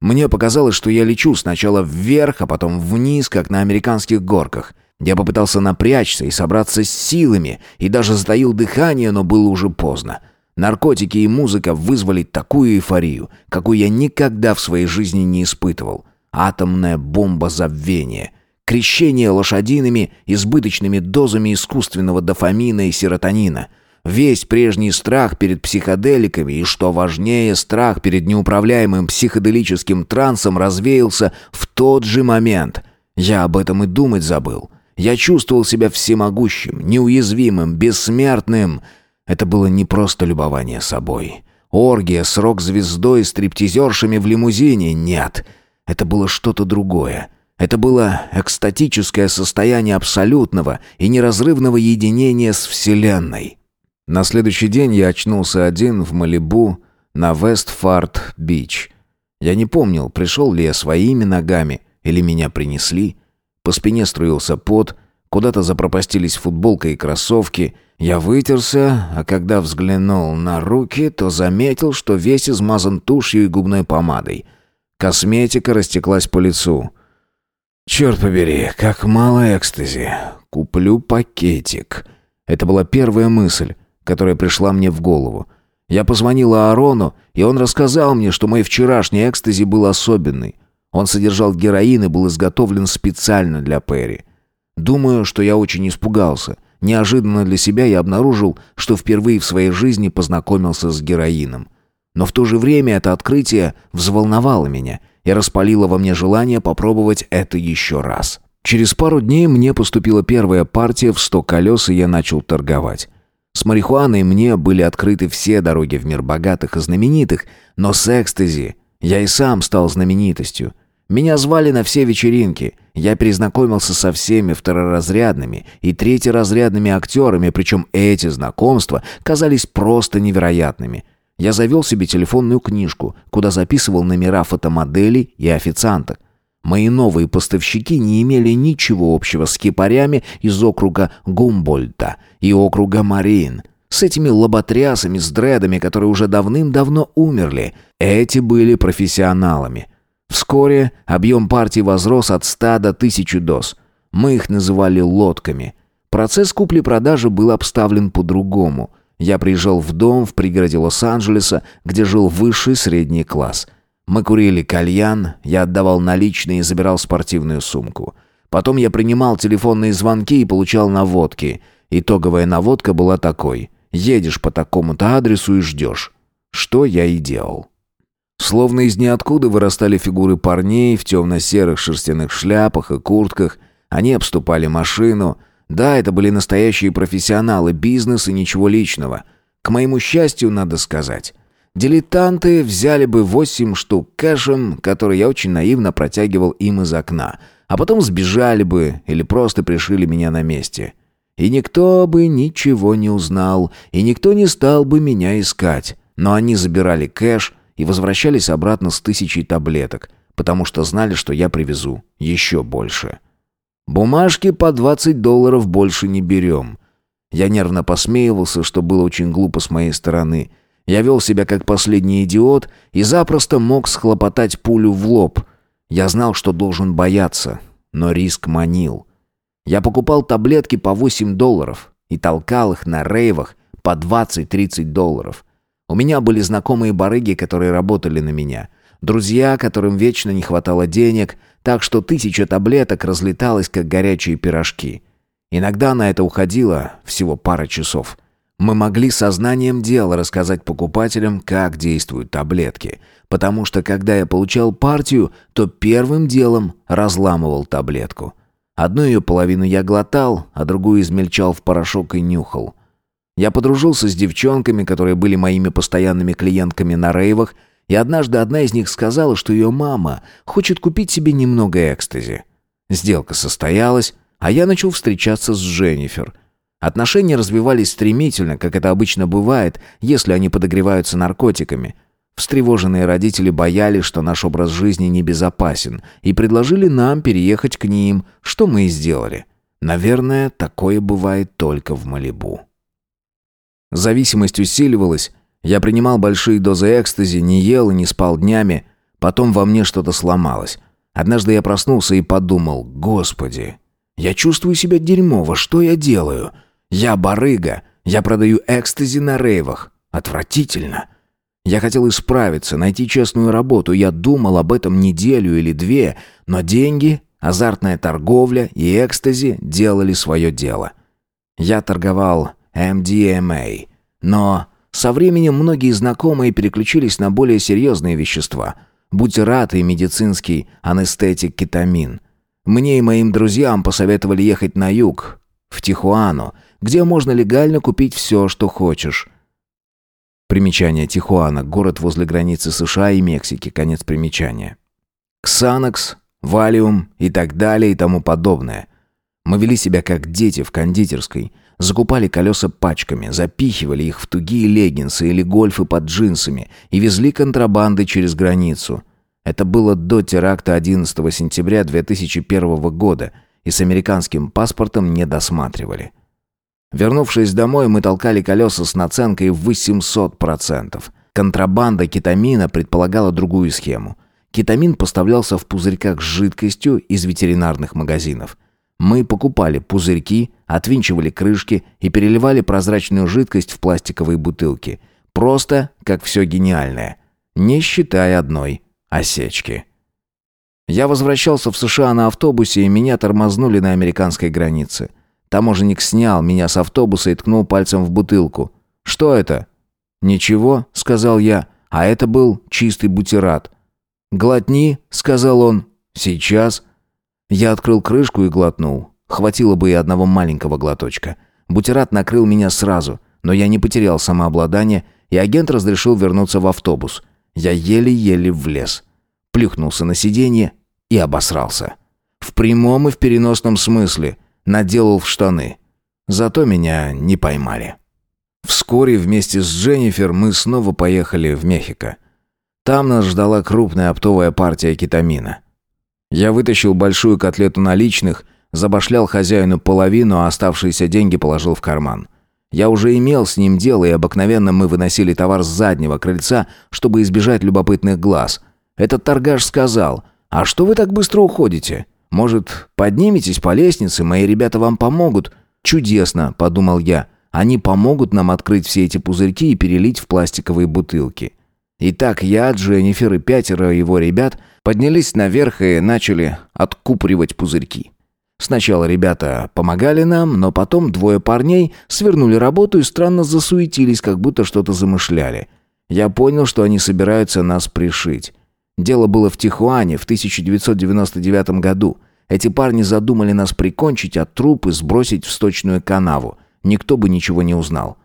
Speaker 1: Мне показалось, что я лечу сначала вверх, а потом вниз, как на американских горках. Я попытался напрячься и собраться с силами, и даже затаил дыхание, но было уже поздно. Наркотики и музыка вызвали такую эйфорию, какую я никогда в своей жизни не испытывал. Атомная бомба забвения. Крещение лошадиными, избыточными дозами искусственного дофамина и серотонина – Весь прежний страх перед психоделиками и, что важнее, страх перед неуправляемым психоделическим трансом развеялся в тот же момент. Я об этом и думать забыл. Я чувствовал себя всемогущим, неуязвимым, бессмертным. Это было не просто любование собой. Оргия с рок-звездой и стриптизершами в лимузине — нет. Это было что-то другое. Это было экстатическое состояние абсолютного и неразрывного единения с Вселенной. На следующий день я очнулся один в Малибу на Вествард-Бич. Я не помнил, пришел ли я своими ногами или меня принесли. По спине струился пот, куда-то запропастились футболка и кроссовки. Я вытерся, а когда взглянул на руки, то заметил, что весь измазан тушью и губной помадой. Косметика растеклась по лицу. «Черт побери, как мало экстази. Куплю пакетик». Это была первая мысль которая пришла мне в голову. Я позвонила Аарону, и он рассказал мне, что мой вчерашний экстази был особенный. Он содержал героин и был изготовлен специально для Перри. Думаю, что я очень испугался. Неожиданно для себя я обнаружил, что впервые в своей жизни познакомился с героином. Но в то же время это открытие взволновало меня и распалило во мне желание попробовать это еще раз. Через пару дней мне поступила первая партия в сто колес, и я начал торговать. С марихуаной мне были открыты все дороги в мир богатых и знаменитых, но с экстази я и сам стал знаменитостью. Меня звали на все вечеринки. Я перезнакомился со всеми второразрядными и третьеразрядными актерами, причем эти знакомства казались просто невероятными. Я завел себе телефонную книжку, куда записывал номера фотомоделей и официанток. Мои новые поставщики не имели ничего общего с кипарями из округа Гумбольта и округа Марин, с этими лоботрясами с дредами, которые уже давным-давно умерли. Эти были профессионалами. Вскоре объем партии возрос от 100 до 1000 доз. Мы их называли лодками. Процесс купли-продажи был обставлен по-другому – я приезжал в дом в пригороде Лос-Анджелеса, где жил высший средний класс. Мы курили кальян, я отдавал наличные и забирал спортивную сумку. Потом я принимал телефонные звонки и получал наводки. Итоговая наводка была такой. Едешь по такому-то адресу и ждешь. Что я и делал. Словно из ниоткуда вырастали фигуры парней в темно-серых шерстяных шляпах и куртках. Они обступали машину — да, это были настоящие профессионалы, бизнес и ничего личного. К моему счастью, надо сказать. Дилетанты взяли бы восемь штук кэшем, который я очень наивно протягивал им из окна, а потом сбежали бы или просто пришили меня на месте. И никто бы ничего не узнал, и никто не стал бы меня искать. Но они забирали кэш и возвращались обратно с тысячей таблеток, потому что знали, что я привезу еще больше. Бумажки по 20 долларов больше не берем. Я нервно посмеивался, что было очень глупо с моей стороны. Я вел себя как последний идиот и запросто мог схлопотать пулю в лоб. Я знал, что должен бояться, но риск манил. Я покупал таблетки по 8 долларов и толкал их на рейвах по 20-30 долларов. У меня были знакомые барыги, которые работали на меня. Друзья, которым вечно не хватало денег – так что тысяча таблеток разлеталась, как горячие пирожки. Иногда на это уходило всего пара часов. Мы могли сознанием дела рассказать покупателям, как действуют таблетки, потому что когда я получал партию, то первым делом разламывал таблетку. Одну ее половину я глотал, а другую измельчал в порошок и нюхал. Я подружился с девчонками, которые были моими постоянными клиентками на рейвах, и однажды одна из них сказала, что ее мама хочет купить себе немного экстази. Сделка состоялась, а я начал встречаться с Дженнифер. Отношения развивались стремительно, как это обычно бывает, если они подогреваются наркотиками. Встревоженные родители боялись, что наш образ жизни небезопасен, и предложили нам переехать к ним, что мы и сделали. Наверное, такое бывает только в Малибу. Зависимость усиливалась, я принимал большие дозы экстази, не ел и не спал днями. Потом во мне что-то сломалось. Однажды я проснулся и подумал, «Господи, я чувствую себя дерьмово, что я делаю? Я барыга, я продаю экстази на рейвах. Отвратительно». Я хотел исправиться, найти честную работу. Я думал об этом неделю или две, но деньги, азартная торговля и экстази делали свое дело. Я торговал MDMA, но со временем многие знакомые переключились на более серьезные вещества. Бутерат и медицинский анестетик кетамин. Мне и моим друзьям посоветовали ехать на юг, в Тихуану, где можно легально купить все, что хочешь. Примечание Тихуана, город возле границы США и Мексики, конец примечания. Ксанакс, Валиум и так далее и тому подобное. Мы вели себя как дети в кондитерской, Закупали колеса пачками, запихивали их в тугие леггинсы или гольфы под джинсами и везли контрабанды через границу. Это было до теракта 11 сентября 2001 года, и с американским паспортом не досматривали. Вернувшись домой, мы толкали колеса с наценкой в 800%. Контрабанда кетамина предполагала другую схему. Кетамин поставлялся в пузырьках с жидкостью из ветеринарных магазинов. Мы покупали пузырьки, отвинчивали крышки и переливали прозрачную жидкость в пластиковые бутылки. Просто, как все гениальное. Не считая одной осечки. Я возвращался в США на автобусе, и меня тормознули на американской границе. Таможенник снял меня с автобуса и ткнул пальцем в бутылку. «Что это?» «Ничего», — сказал я, а это был чистый бутерат. «Глотни», — сказал он. «Сейчас». Я открыл крышку и глотнул. Хватило бы и одного маленького глоточка. Бутерат накрыл меня сразу, но я не потерял самообладание, и агент разрешил вернуться в автобус. Я еле-еле влез. Плюхнулся на сиденье и обосрался. В прямом и в переносном смысле. Наделал в штаны. Зато меня не поймали. Вскоре вместе с Дженнифер мы снова поехали в Мехико. Там нас ждала крупная оптовая партия кетамина. Я вытащил большую котлету наличных, забашлял хозяину половину, а оставшиеся деньги положил в карман. Я уже имел с ним дело, и обыкновенно мы выносили товар с заднего крыльца, чтобы избежать любопытных глаз. Этот торгаш сказал, «А что вы так быстро уходите? Может, подниметесь по лестнице, мои ребята вам помогут?» «Чудесно», — подумал я, «они помогут нам открыть все эти пузырьки и перелить в пластиковые бутылки». Итак, я, Дженнифер и пятеро его ребят поднялись наверх и начали откупоривать пузырьки. Сначала ребята помогали нам, но потом двое парней свернули работу и странно засуетились, как будто что-то замышляли. Я понял, что они собираются нас пришить. Дело было в Тихуане в 1999 году. Эти парни задумали нас прикончить, а трупы сбросить в сточную канаву. Никто бы ничего не узнал.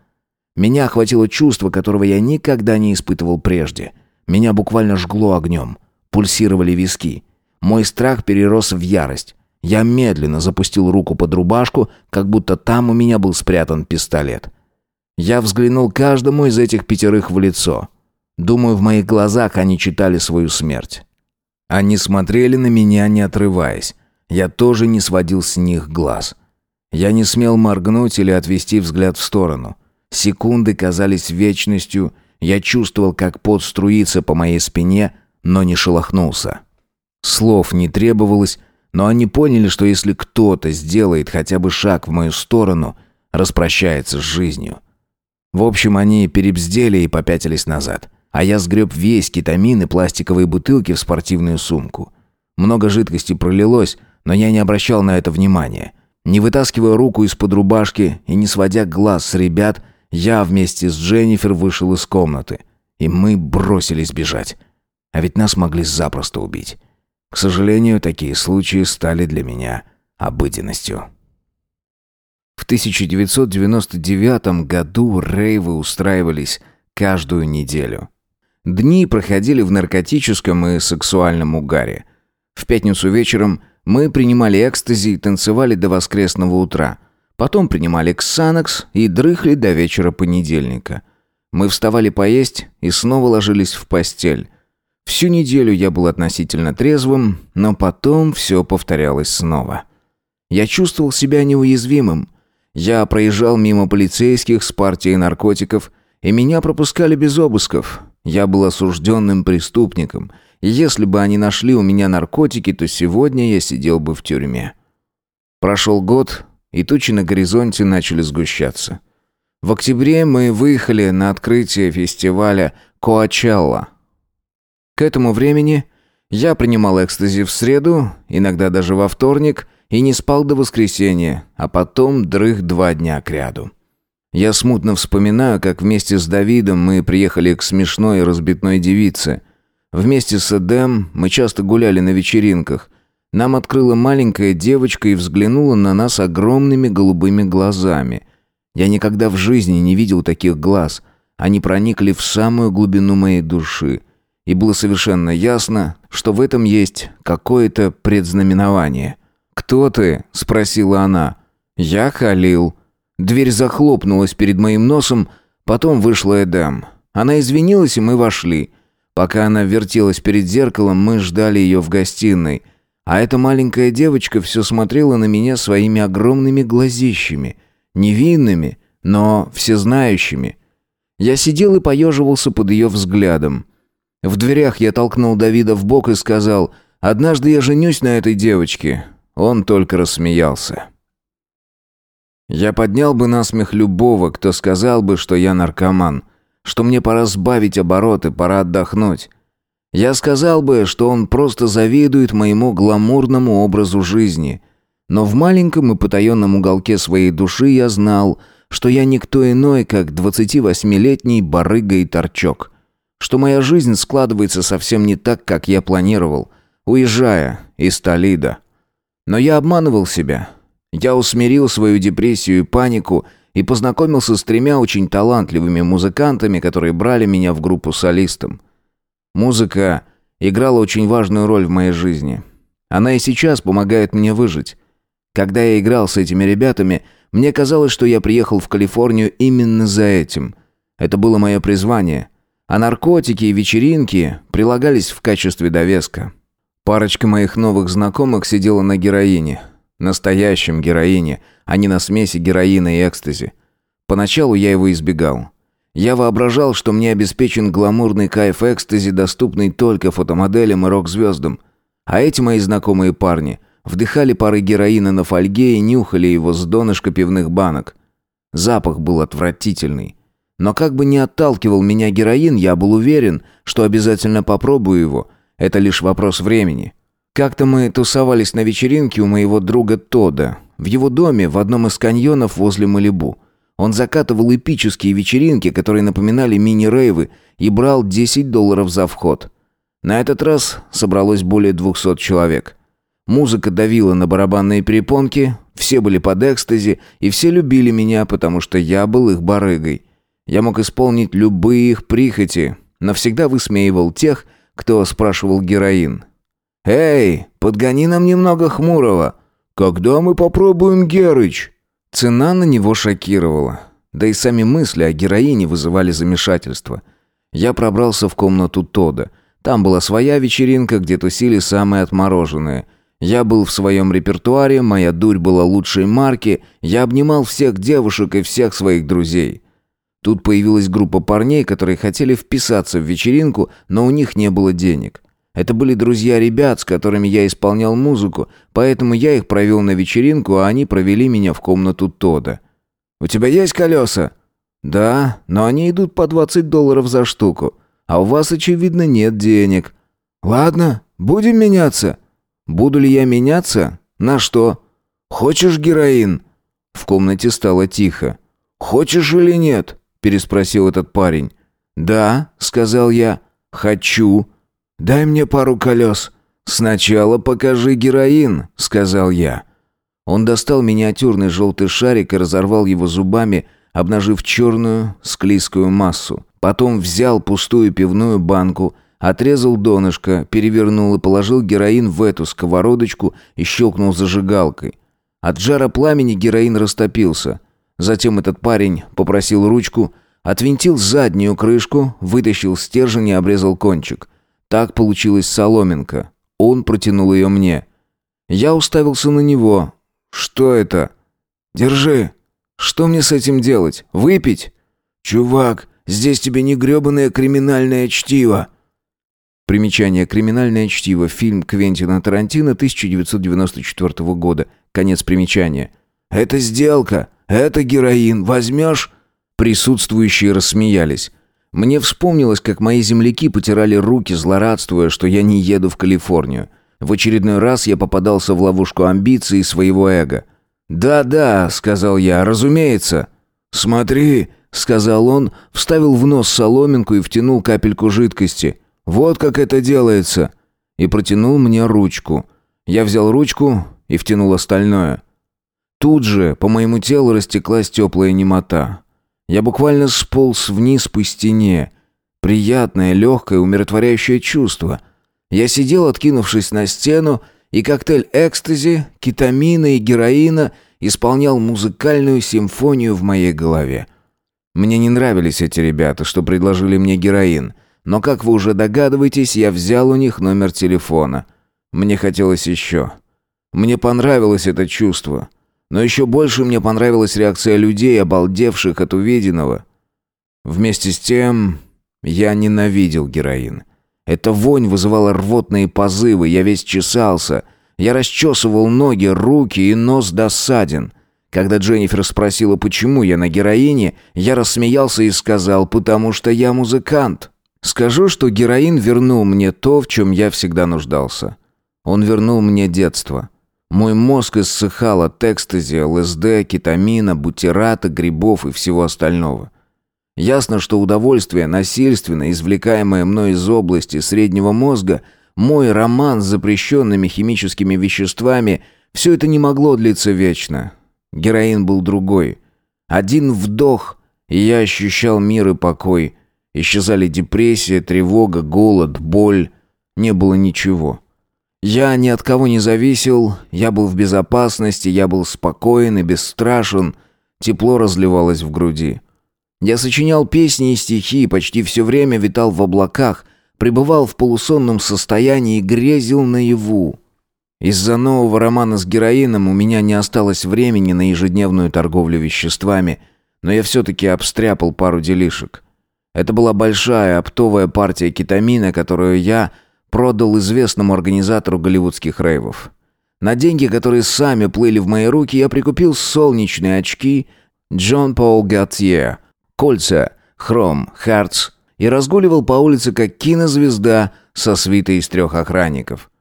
Speaker 1: Меня охватило чувство, которого я никогда не испытывал прежде. Меня буквально жгло огнем. Пульсировали виски. Мой страх перерос в ярость. Я медленно запустил руку под рубашку, как будто там у меня был спрятан пистолет. Я взглянул каждому из этих пятерых в лицо. Думаю, в моих глазах они читали свою смерть. Они смотрели на меня, не отрываясь. Я тоже не сводил с них глаз. Я не смел моргнуть или отвести взгляд в сторону. Секунды казались вечностью. Я чувствовал, как пот струится по моей спине, но не шелохнулся. Слов не требовалось, но они поняли, что если кто-то сделает хотя бы шаг в мою сторону, распрощается с жизнью. В общем, они перебздели и попятились назад. А я сгреб весь кетамин и пластиковые бутылки в спортивную сумку. Много жидкости пролилось, но я не обращал на это внимания. Не вытаскивая руку из-под рубашки и не сводя глаз с ребят, я вместе с Дженнифер вышел из комнаты. И мы бросились бежать. А ведь нас могли запросто убить. К сожалению, такие случаи стали для меня обыденностью. В 1999 году рейвы устраивались каждую неделю. Дни проходили в наркотическом и сексуальном угаре. В пятницу вечером мы принимали экстази и танцевали до воскресного утра. Потом принимали ксанакс и дрыхли до вечера понедельника. Мы вставали поесть и снова ложились в постель. Всю неделю я был относительно трезвым, но потом все повторялось снова. Я чувствовал себя неуязвимым. Я проезжал мимо полицейских с партией наркотиков, и меня пропускали без обысков. Я был осужденным преступником, если бы они нашли у меня наркотики, то сегодня я сидел бы в тюрьме. Прошел год, и тучи на горизонте начали сгущаться. В октябре мы выехали на открытие фестиваля Коачелла – к этому времени я принимал экстази в среду, иногда даже во вторник, и не спал до воскресенья, а потом дрых два дня кряду. Я смутно вспоминаю, как вместе с Давидом мы приехали к смешной разбитной девице. Вместе с Эдем мы часто гуляли на вечеринках. Нам открыла маленькая девочка и взглянула на нас огромными голубыми глазами. Я никогда в жизни не видел таких глаз. Они проникли в самую глубину моей души и было совершенно ясно, что в этом есть какое-то предзнаменование. «Кто ты?» – спросила она. «Я Халил». Дверь захлопнулась перед моим носом, потом вышла Эдем. Она извинилась, и мы вошли. Пока она вертелась перед зеркалом, мы ждали ее в гостиной. А эта маленькая девочка все смотрела на меня своими огромными глазищами. Невинными, но всезнающими. Я сидел и поеживался под ее взглядом. В дверях я толкнул Давида в бок и сказал «Однажды я женюсь на этой девочке». Он только рассмеялся. Я поднял бы на смех любого, кто сказал бы, что я наркоман, что мне пора сбавить обороты, пора отдохнуть. Я сказал бы, что он просто завидует моему гламурному образу жизни. Но в маленьком и потаенном уголке своей души я знал, что я никто иной, как 28-летний барыга и торчок. Что моя жизнь складывается совсем не так, как я планировал, уезжая из Толида. Но я обманывал себя. Я усмирил свою депрессию и панику и познакомился с тремя очень талантливыми музыкантами, которые брали меня в группу солистом. Музыка играла очень важную роль в моей жизни. Она и сейчас помогает мне выжить. Когда я играл с этими ребятами, мне казалось, что я приехал в Калифорнию именно за этим. Это было мое призвание. А наркотики и вечеринки прилагались в качестве довеска. Парочка моих новых знакомых сидела на героине. Настоящем героине, а не на смеси героина и экстази. Поначалу я его избегал. Я воображал, что мне обеспечен гламурный кайф экстази, доступный только фотомоделям и рок-звездам. А эти мои знакомые парни вдыхали пары героина на фольге и нюхали его с донышка пивных банок. Запах был отвратительный. Но как бы ни отталкивал меня героин, я был уверен, что обязательно попробую его. Это лишь вопрос времени. Как-то мы тусовались на вечеринке у моего друга Тода, в его доме в одном из каньонов возле Малибу. Он закатывал эпические вечеринки, которые напоминали мини-рейвы, и брал 10 долларов за вход. На этот раз собралось более 200 человек. Музыка давила на барабанные перепонки, все были под экстази, и все любили меня, потому что я был их барыгой. Я мог исполнить любые их прихоти, но всегда высмеивал тех, кто спрашивал героин. «Эй, подгони нам немного хмурого. Когда мы попробуем Герыч?» Цена на него шокировала. Да и сами мысли о героине вызывали замешательство. Я пробрался в комнату Тода. Там была своя вечеринка, где тусили самые отмороженные. Я был в своем репертуаре, моя дурь была лучшей марки, я обнимал всех девушек и всех своих друзей. Тут появилась группа парней, которые хотели вписаться в вечеринку, но у них не было денег. Это были друзья ребят, с которыми я исполнял музыку, поэтому я их провел на вечеринку, а они провели меня в комнату Тода. «У тебя есть колеса?» «Да, но они идут по 20 долларов за штуку. А у вас, очевидно, нет денег». «Ладно, будем меняться». «Буду ли я меняться? На что?» «Хочешь героин?» В комнате стало тихо. «Хочешь или нет?» – переспросил этот парень. «Да», – сказал я. «Хочу». «Дай мне пару колес». «Сначала покажи героин», — сказал я. Он достал миниатюрный желтый шарик и разорвал его зубами, обнажив черную, склизкую массу. Потом взял пустую пивную банку, отрезал донышко, перевернул и положил героин в эту сковородочку и щелкнул зажигалкой. От жара пламени героин растопился. Затем этот парень попросил ручку, отвинтил заднюю крышку, вытащил стержень и обрезал кончик — так получилась соломинка. Он протянул ее мне. Я уставился на него. «Что это?» «Держи». «Что мне с этим делать? Выпить?» «Чувак, здесь тебе не гребаное криминальное чтиво». Примечание «Криминальное чтиво» фильм Квентина Тарантино 1994 года. Конец примечания. «Это сделка. Это героин. Возьмешь?» Присутствующие рассмеялись. Мне вспомнилось, как мои земляки потирали руки, злорадствуя, что я не еду в Калифорнию. В очередной раз я попадался в ловушку амбиций своего эго. «Да-да», — сказал я, — «разумеется». «Смотри», — сказал он, вставил в нос соломинку и втянул капельку жидкости. «Вот как это делается». И протянул мне ручку. Я взял ручку и втянул остальное. Тут же по моему телу растеклась теплая немота. Я буквально сполз вниз по стене. Приятное, легкое, умиротворяющее чувство. Я сидел, откинувшись на стену, и коктейль экстази, кетамина и героина исполнял музыкальную симфонию в моей голове. Мне не нравились эти ребята, что предложили мне героин, но, как вы уже догадываетесь, я взял у них номер телефона. Мне хотелось еще. Мне понравилось это чувство. Но еще больше мне понравилась реакция людей, обалдевших от увиденного. Вместе с тем, я ненавидел героин. Эта вонь вызывала рвотные позывы, я весь чесался. Я расчесывал ноги, руки и нос досаден. Когда Дженнифер спросила, почему я на героине, я рассмеялся и сказал, потому что я музыкант. Скажу, что героин вернул мне то, в чем я всегда нуждался. Он вернул мне детство. Мой мозг иссыхал от экстази, ЛСД, кетамина, бутерата, грибов и всего остального. Ясно, что удовольствие, насильственно извлекаемое мной из области среднего мозга, мой роман с запрещенными химическими веществами, все это не могло длиться вечно. Героин был другой. Один вдох, и я ощущал мир и покой. Исчезали депрессия, тревога, голод, боль. Не было ничего. Я ни от кого не зависел, я был в безопасности, я был спокоен и бесстрашен. Тепло разливалось в груди. Я сочинял песни и стихи, почти все время витал в облаках, пребывал в полусонном состоянии и грезил наяву. Из-за нового романа с героином у меня не осталось времени на ежедневную торговлю веществами, но я все-таки обстряпал пару делишек. Это была большая оптовая партия кетамина, которую я продал известному организатору голливудских рейвов. На деньги, которые сами плыли в мои руки, я прикупил солнечные очки Джон Пол Гатье, кольца Хром Хартс и разгуливал по улице как кинозвезда со свитой из трех охранников.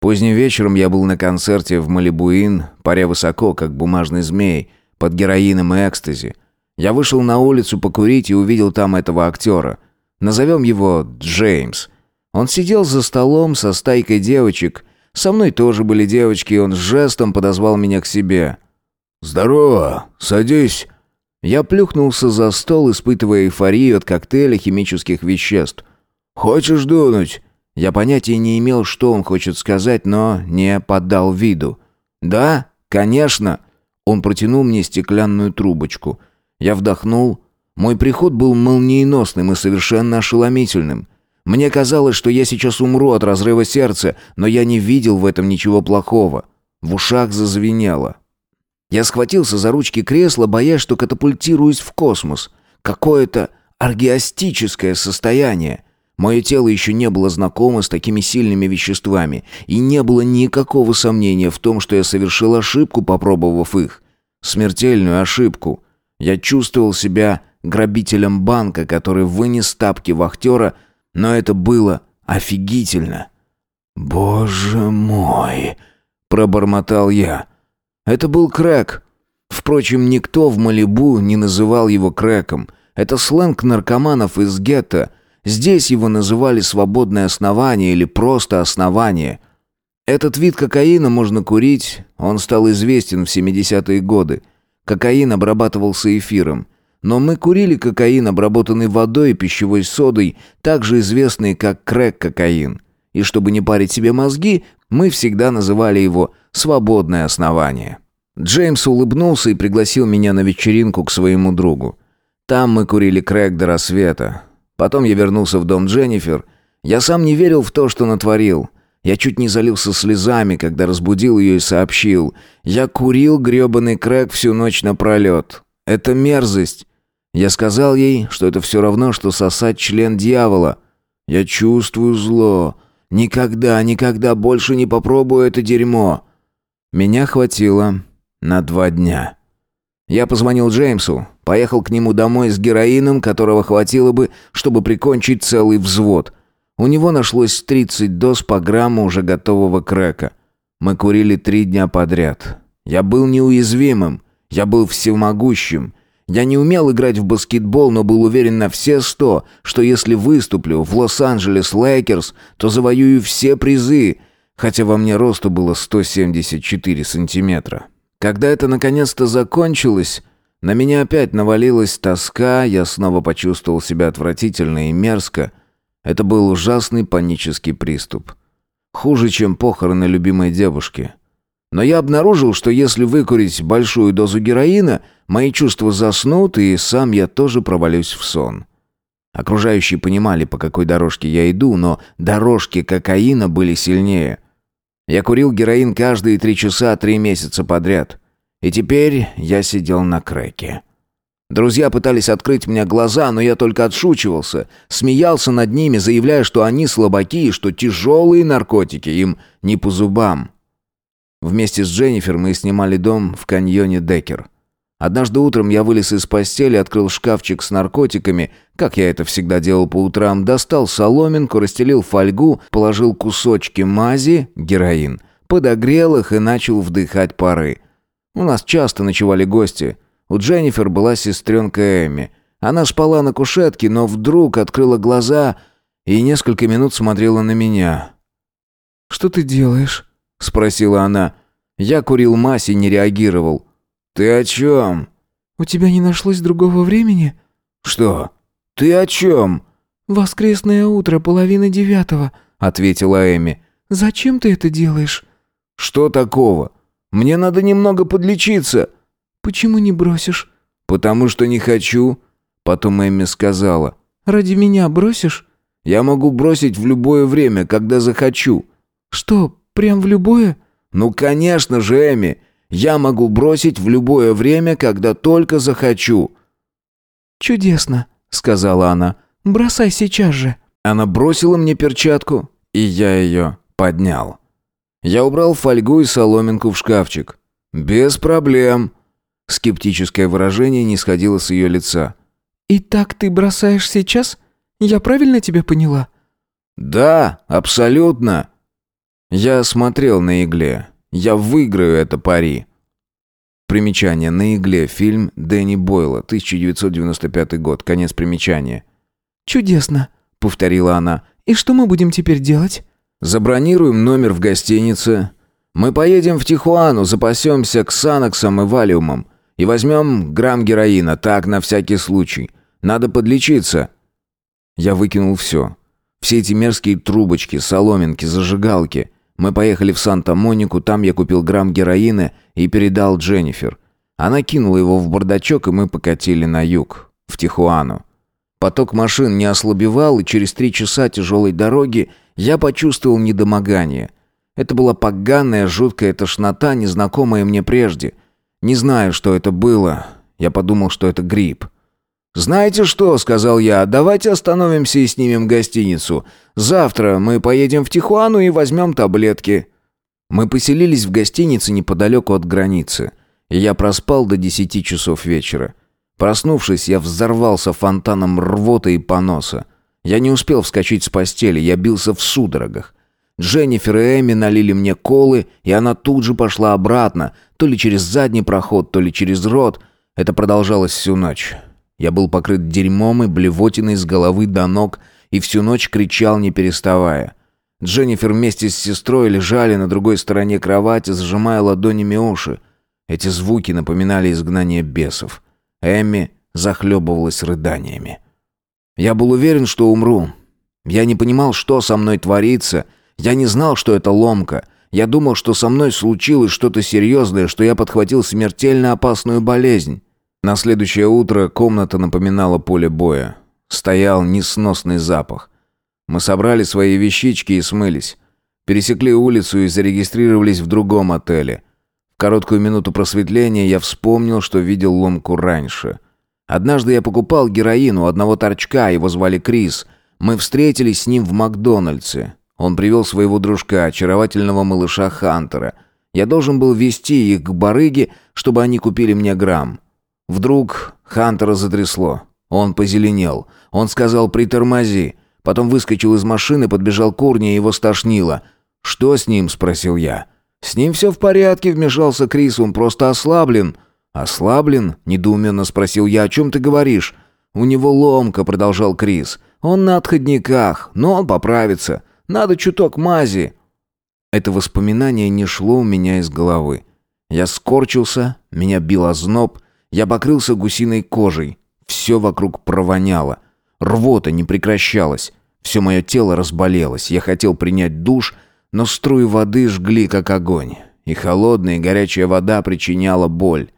Speaker 1: Поздним вечером я был на концерте в Малибуин, паря высоко, как бумажный змей, под героином и экстази. Я вышел на улицу покурить и увидел там этого актера. Назовем его Джеймс. Он сидел за столом со стайкой девочек. Со мной тоже были девочки, и он жестом подозвал меня к себе. «Здорово, садись». Я плюхнулся за стол, испытывая эйфорию от коктейля химических веществ. «Хочешь дунуть?» Я понятия не имел, что он хочет сказать, но не поддал виду. «Да, конечно». Он протянул мне стеклянную трубочку. Я вдохнул. Мой приход был молниеносным и совершенно ошеломительным. Мне казалось, что я сейчас умру от разрыва сердца, но я не видел в этом ничего плохого. В ушах зазвенело. Я схватился за ручки кресла, боясь, что катапультируюсь в космос. Какое-то аргиастическое состояние. Мое тело еще не было знакомо с такими сильными веществами, и не было никакого сомнения в том, что я совершил ошибку, попробовав их. Смертельную ошибку. Я чувствовал себя грабителем банка, который вынес тапки вахтера, но это было офигительно. «Боже мой!» — пробормотал я. Это был крэк. Впрочем, никто в Малибу не называл его крэком. Это сленг наркоманов из гетто — Здесь его называли «свободное основание» или просто «основание». Этот вид кокаина можно курить, он стал известен в 70-е годы. Кокаин обрабатывался эфиром. Но мы курили кокаин, обработанный водой и пищевой содой, также известный как крэк-кокаин. И чтобы не парить себе мозги, мы всегда называли его «свободное основание». Джеймс улыбнулся и пригласил меня на вечеринку к своему другу. Там мы курили крэк до рассвета. Потом я вернулся в дом Дженнифер. Я сам не верил в то, что натворил. Я чуть не залился слезами, когда разбудил ее и сообщил. Я курил грёбаный крэк всю ночь напролет. Это мерзость. Я сказал ей, что это все равно, что сосать член дьявола. Я чувствую зло. Никогда, никогда больше не попробую это дерьмо. Меня хватило на два дня. Я позвонил Джеймсу, поехал к нему домой с героином, которого хватило бы, чтобы прикончить целый взвод. У него нашлось 30 доз по грамму уже готового крэка. Мы курили три дня подряд. Я был неуязвимым, я был всемогущим. Я не умел играть в баскетбол, но был уверен на все сто, что если выступлю в Лос-Анджелес Лейкерс, то завоюю все призы, хотя во мне росту было 174 сантиметра. Когда это наконец-то закончилось, на меня опять навалилась тоска, я снова почувствовал себя отвратительно и мерзко. Это был ужасный панический приступ. Хуже, чем похороны любимой девушки. Но я обнаружил, что если выкурить большую дозу героина, мои чувства заснут, и сам я тоже провалюсь в сон. Окружающие понимали, по какой дорожке я иду, но дорожки кокаина были сильнее — я курил героин каждые три часа три месяца подряд. И теперь я сидел на крэке. Друзья пытались открыть мне глаза, но я только отшучивался, смеялся над ними, заявляя, что они слабаки и что тяжелые наркотики им не по зубам. Вместе с Дженнифер мы снимали дом в каньоне Деккер. Однажды утром я вылез из постели, открыл шкафчик с наркотиками, как я это всегда делал по утрам, достал соломинку, расстелил фольгу, положил кусочки мази, героин, подогрел их и начал вдыхать пары. У нас часто ночевали гости. У Дженнифер была сестренка Эми. Она спала на кушетке, но вдруг открыла глаза и несколько минут смотрела на меня.
Speaker 2: «Что ты делаешь?»
Speaker 1: — спросила она. Я курил мазь и не реагировал. «Ты о чем?»
Speaker 2: «У тебя не нашлось другого времени?»
Speaker 1: «Что? Ты о чем?»
Speaker 2: «Воскресное утро, половина девятого», — ответила Эми. «Зачем ты это делаешь?»
Speaker 1: «Что такого? Мне надо немного подлечиться».
Speaker 2: «Почему не бросишь?»
Speaker 1: «Потому что не хочу». Потом Эмми сказала.
Speaker 2: «Ради меня бросишь?»
Speaker 1: «Я могу бросить в любое время, когда захочу».
Speaker 2: «Что, прям в любое?»
Speaker 1: «Ну, конечно же, Эми. Я могу бросить в любое время, когда только захочу».
Speaker 2: «Чудесно», — сказала она. «Бросай сейчас же».
Speaker 1: Она бросила мне перчатку, и я ее поднял. Я убрал фольгу и соломинку в шкафчик. «Без проблем». Скептическое выражение не сходило с ее лица.
Speaker 2: «Итак, ты бросаешь сейчас? Я правильно тебя поняла?»
Speaker 1: «Да, абсолютно». Я смотрел на игле. Я выиграю это пари. Примечание. На игле. Фильм Дэнни Бойла. 1995 год. Конец примечания.
Speaker 2: «Чудесно», — повторила она. «И что мы будем теперь делать?»
Speaker 1: «Забронируем номер в гостинице. Мы поедем в Тихуану, запасемся ксаноксом и валиумом. И возьмем грамм героина, так, на всякий случай. Надо подлечиться». Я выкинул все. Все эти мерзкие трубочки, соломинки, зажигалки. Мы поехали в Санта-Монику, там я купил грамм героина и передал Дженнифер. Она кинула его в бардачок, и мы покатили на юг, в Тихуану. Поток машин не ослабевал, и через три часа тяжелой дороги я почувствовал недомогание. Это была поганая, жуткая тошнота, незнакомая мне прежде. Не знаю, что это было. Я подумал, что это грипп. «Знаете что?» — сказал я. «Давайте остановимся и снимем гостиницу. Завтра мы поедем в Тихуану и возьмем таблетки». Мы поселились в гостинице неподалеку от границы. Я проспал до десяти часов вечера. Проснувшись, я взорвался фонтаном рвоты и поноса. Я не успел вскочить с постели, я бился в судорогах. Дженнифер и Эми налили мне колы, и она тут же пошла обратно, то ли через задний проход, то ли через рот. Это продолжалось всю ночь. Я был покрыт дерьмом и блевотиной с головы до ног и всю ночь кричал, не переставая. Дженнифер вместе с сестрой лежали на другой стороне кровати, сжимая ладонями уши. Эти звуки напоминали изгнание бесов. Эмми захлебывалась рыданиями. Я был уверен, что умру. Я не понимал, что со мной творится. Я не знал, что это ломка. Я думал, что со мной случилось что-то серьезное, что я подхватил смертельно опасную болезнь. На следующее утро комната напоминала поле боя. Стоял несносный запах. Мы собрали свои вещички и смылись. Пересекли улицу и зарегистрировались в другом отеле. В короткую минуту просветления я вспомнил, что видел ломку раньше. Однажды я покупал героин у одного торчка, его звали Крис. Мы встретились с ним в Макдональдсе. Он привел своего дружка, очаровательного малыша Хантера. Я должен был вести их к барыге, чтобы они купили мне грамм. Вдруг Хантера затрясло. Он позеленел. Он сказал «притормози». Потом выскочил из машины, подбежал к урне и его стошнило. «Что с ним?» – спросил я. «С ним все в порядке», – вмешался Крис, «он просто ослаблен». «Ослаблен?» – недоуменно спросил я. «О чем ты говоришь?» «У него ломка», – продолжал Крис. «Он на отходниках, но он поправится. Надо чуток мази». Это воспоминание не шло у меня из головы. Я скорчился, меня бил озноб – я покрылся гусиной кожей. Все вокруг провоняло. Рвота не прекращалась. Все мое тело разболелось. Я хотел принять душ, но струи воды жгли, как огонь. И холодная и горячая вода причиняла боль.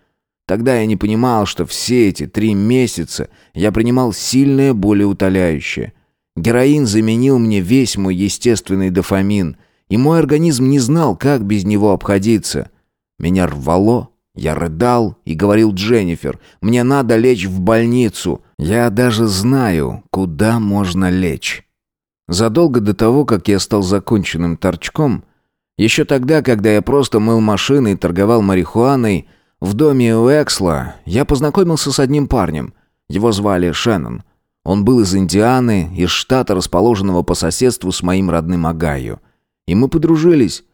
Speaker 1: Тогда я не понимал, что все эти три месяца я принимал сильное болеутоляющее. Героин заменил мне весь мой естественный дофамин, и мой организм не знал, как без него обходиться. Меня рвало, я рыдал и говорил Дженнифер, мне надо лечь в больницу. Я даже знаю, куда можно лечь. Задолго до того, как я стал законченным торчком, еще тогда, когда я просто мыл машины и торговал марихуаной, в доме у Эксла я познакомился с одним парнем. Его звали Шеннон. Он был из Индианы, из штата, расположенного по соседству с моим родным Огайо. И мы подружились.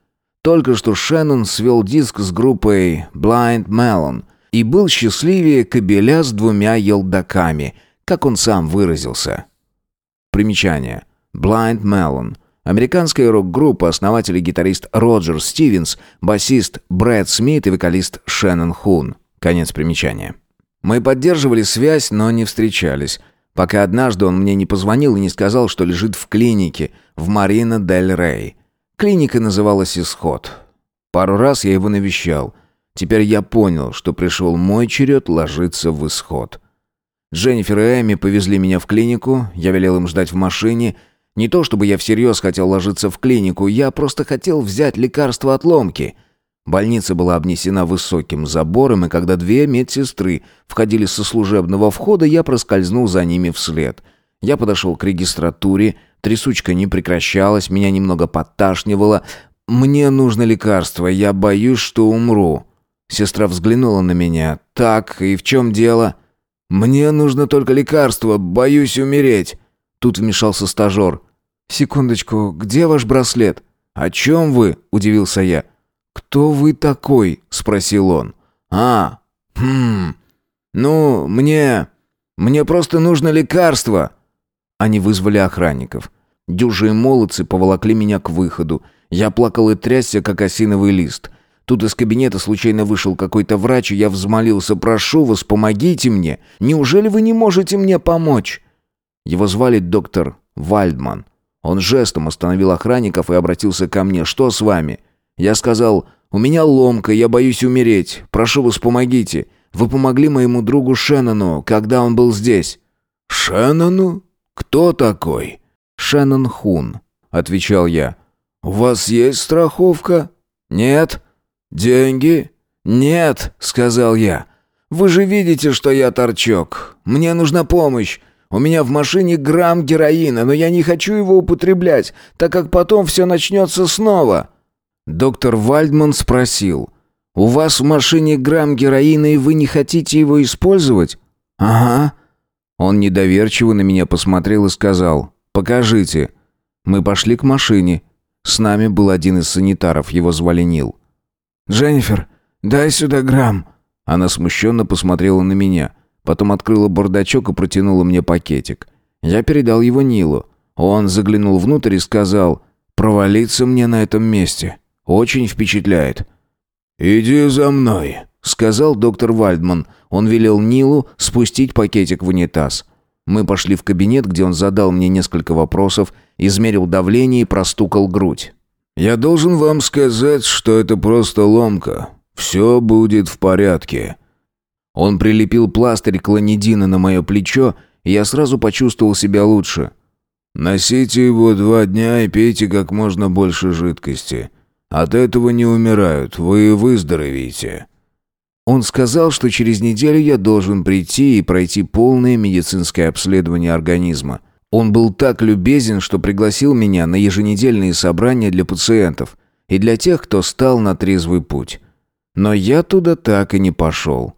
Speaker 1: Только что Шеннон свел диск с группой Blind Melon и был счастливее кобеля с двумя елдаками, как он сам выразился. Примечание. Blind Melon – Американская рок-группа, основатель и гитарист Роджер Стивенс, басист Брэд Смит и вокалист Шеннон Хун. Конец примечания. Мы поддерживали связь, но не встречались, пока однажды он мне не позвонил и не сказал, что лежит в клинике в Марина Дель Рей. Клиника называлась «Исход». Пару раз я его навещал. Теперь я понял, что пришел мой черед ложиться в исход. Дженнифер и Эми повезли меня в клинику, я велел им ждать в машине – не то чтобы я всерьез хотел ложиться в клинику, я просто хотел взять лекарство от ломки. Больница была обнесена высоким забором, и когда две медсестры входили со служебного входа, я проскользнул за ними вслед. Я подошел к регистратуре, трясучка не прекращалась, меня немного подташнивало. «Мне нужно лекарство, я боюсь, что умру». Сестра взглянула на меня. «Так, и в чем дело?» «Мне нужно только лекарство, боюсь умереть». Тут вмешался стажер. «Секундочку, где ваш браслет?» «О чем вы?» – удивился я. «Кто вы такой?» – спросил он. «А, хм, ну, мне... мне просто нужно лекарство». Они вызвали охранников. Дюжие молодцы поволокли меня к выходу. Я плакал и трясся, как осиновый лист. Тут из кабинета случайно вышел какой-то врач, и я взмолился, «Прошу вас, помогите мне! Неужели вы не можете мне помочь?» Его звали доктор Вальдман. Он жестом остановил охранников и обратился ко мне. «Что с вами?» Я сказал, «У меня ломка, я боюсь умереть. Прошу вас, помогите. Вы помогли моему другу Шеннону, когда он был здесь». «Шеннону? Кто такой?» «Шеннон Хун», — отвечал я.
Speaker 2: «У вас есть страховка?»
Speaker 1: «Нет».
Speaker 2: «Деньги?»
Speaker 1: «Нет», — сказал я.
Speaker 2: «Вы же видите, что я торчок. Мне нужна помощь. У меня в машине грамм героина, но я не хочу его употреблять, так как потом все начнется снова».
Speaker 1: Доктор Вальдман спросил, «У вас в машине грамм героина, и вы не хотите его использовать?»
Speaker 2: «Ага».
Speaker 1: Он недоверчиво на меня посмотрел и сказал, «Покажите». Мы пошли к машине. С нами был один из санитаров, его звали Нил.
Speaker 2: «Дженнифер, дай сюда грамм».
Speaker 1: Она смущенно посмотрела на меня. Потом открыла бардачок и протянула мне пакетик. Я передал его Нилу. Он заглянул внутрь и сказал, «Провалиться мне на этом месте. Очень впечатляет».
Speaker 2: «Иди за мной», —
Speaker 1: сказал доктор Вальдман. Он велел Нилу спустить пакетик в унитаз. Мы пошли в кабинет, где он задал мне несколько вопросов, измерил давление и простукал грудь.
Speaker 2: «Я должен вам сказать, что это просто ломка. Все будет в порядке»,
Speaker 1: он прилепил пластырь клонидина на мое плечо, и я сразу почувствовал себя лучше.
Speaker 2: «Носите его два дня и пейте как можно больше жидкости. От этого не умирают, вы выздоровеете».
Speaker 1: Он сказал, что через неделю я должен прийти и пройти полное медицинское обследование организма. Он был так любезен, что пригласил меня на еженедельные собрания для пациентов и для тех, кто стал на трезвый путь. Но я туда так и не пошел.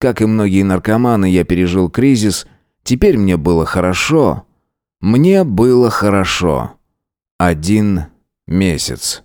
Speaker 1: Как и многие наркоманы, я пережил кризис. Теперь мне было хорошо. Мне было хорошо. Один месяц.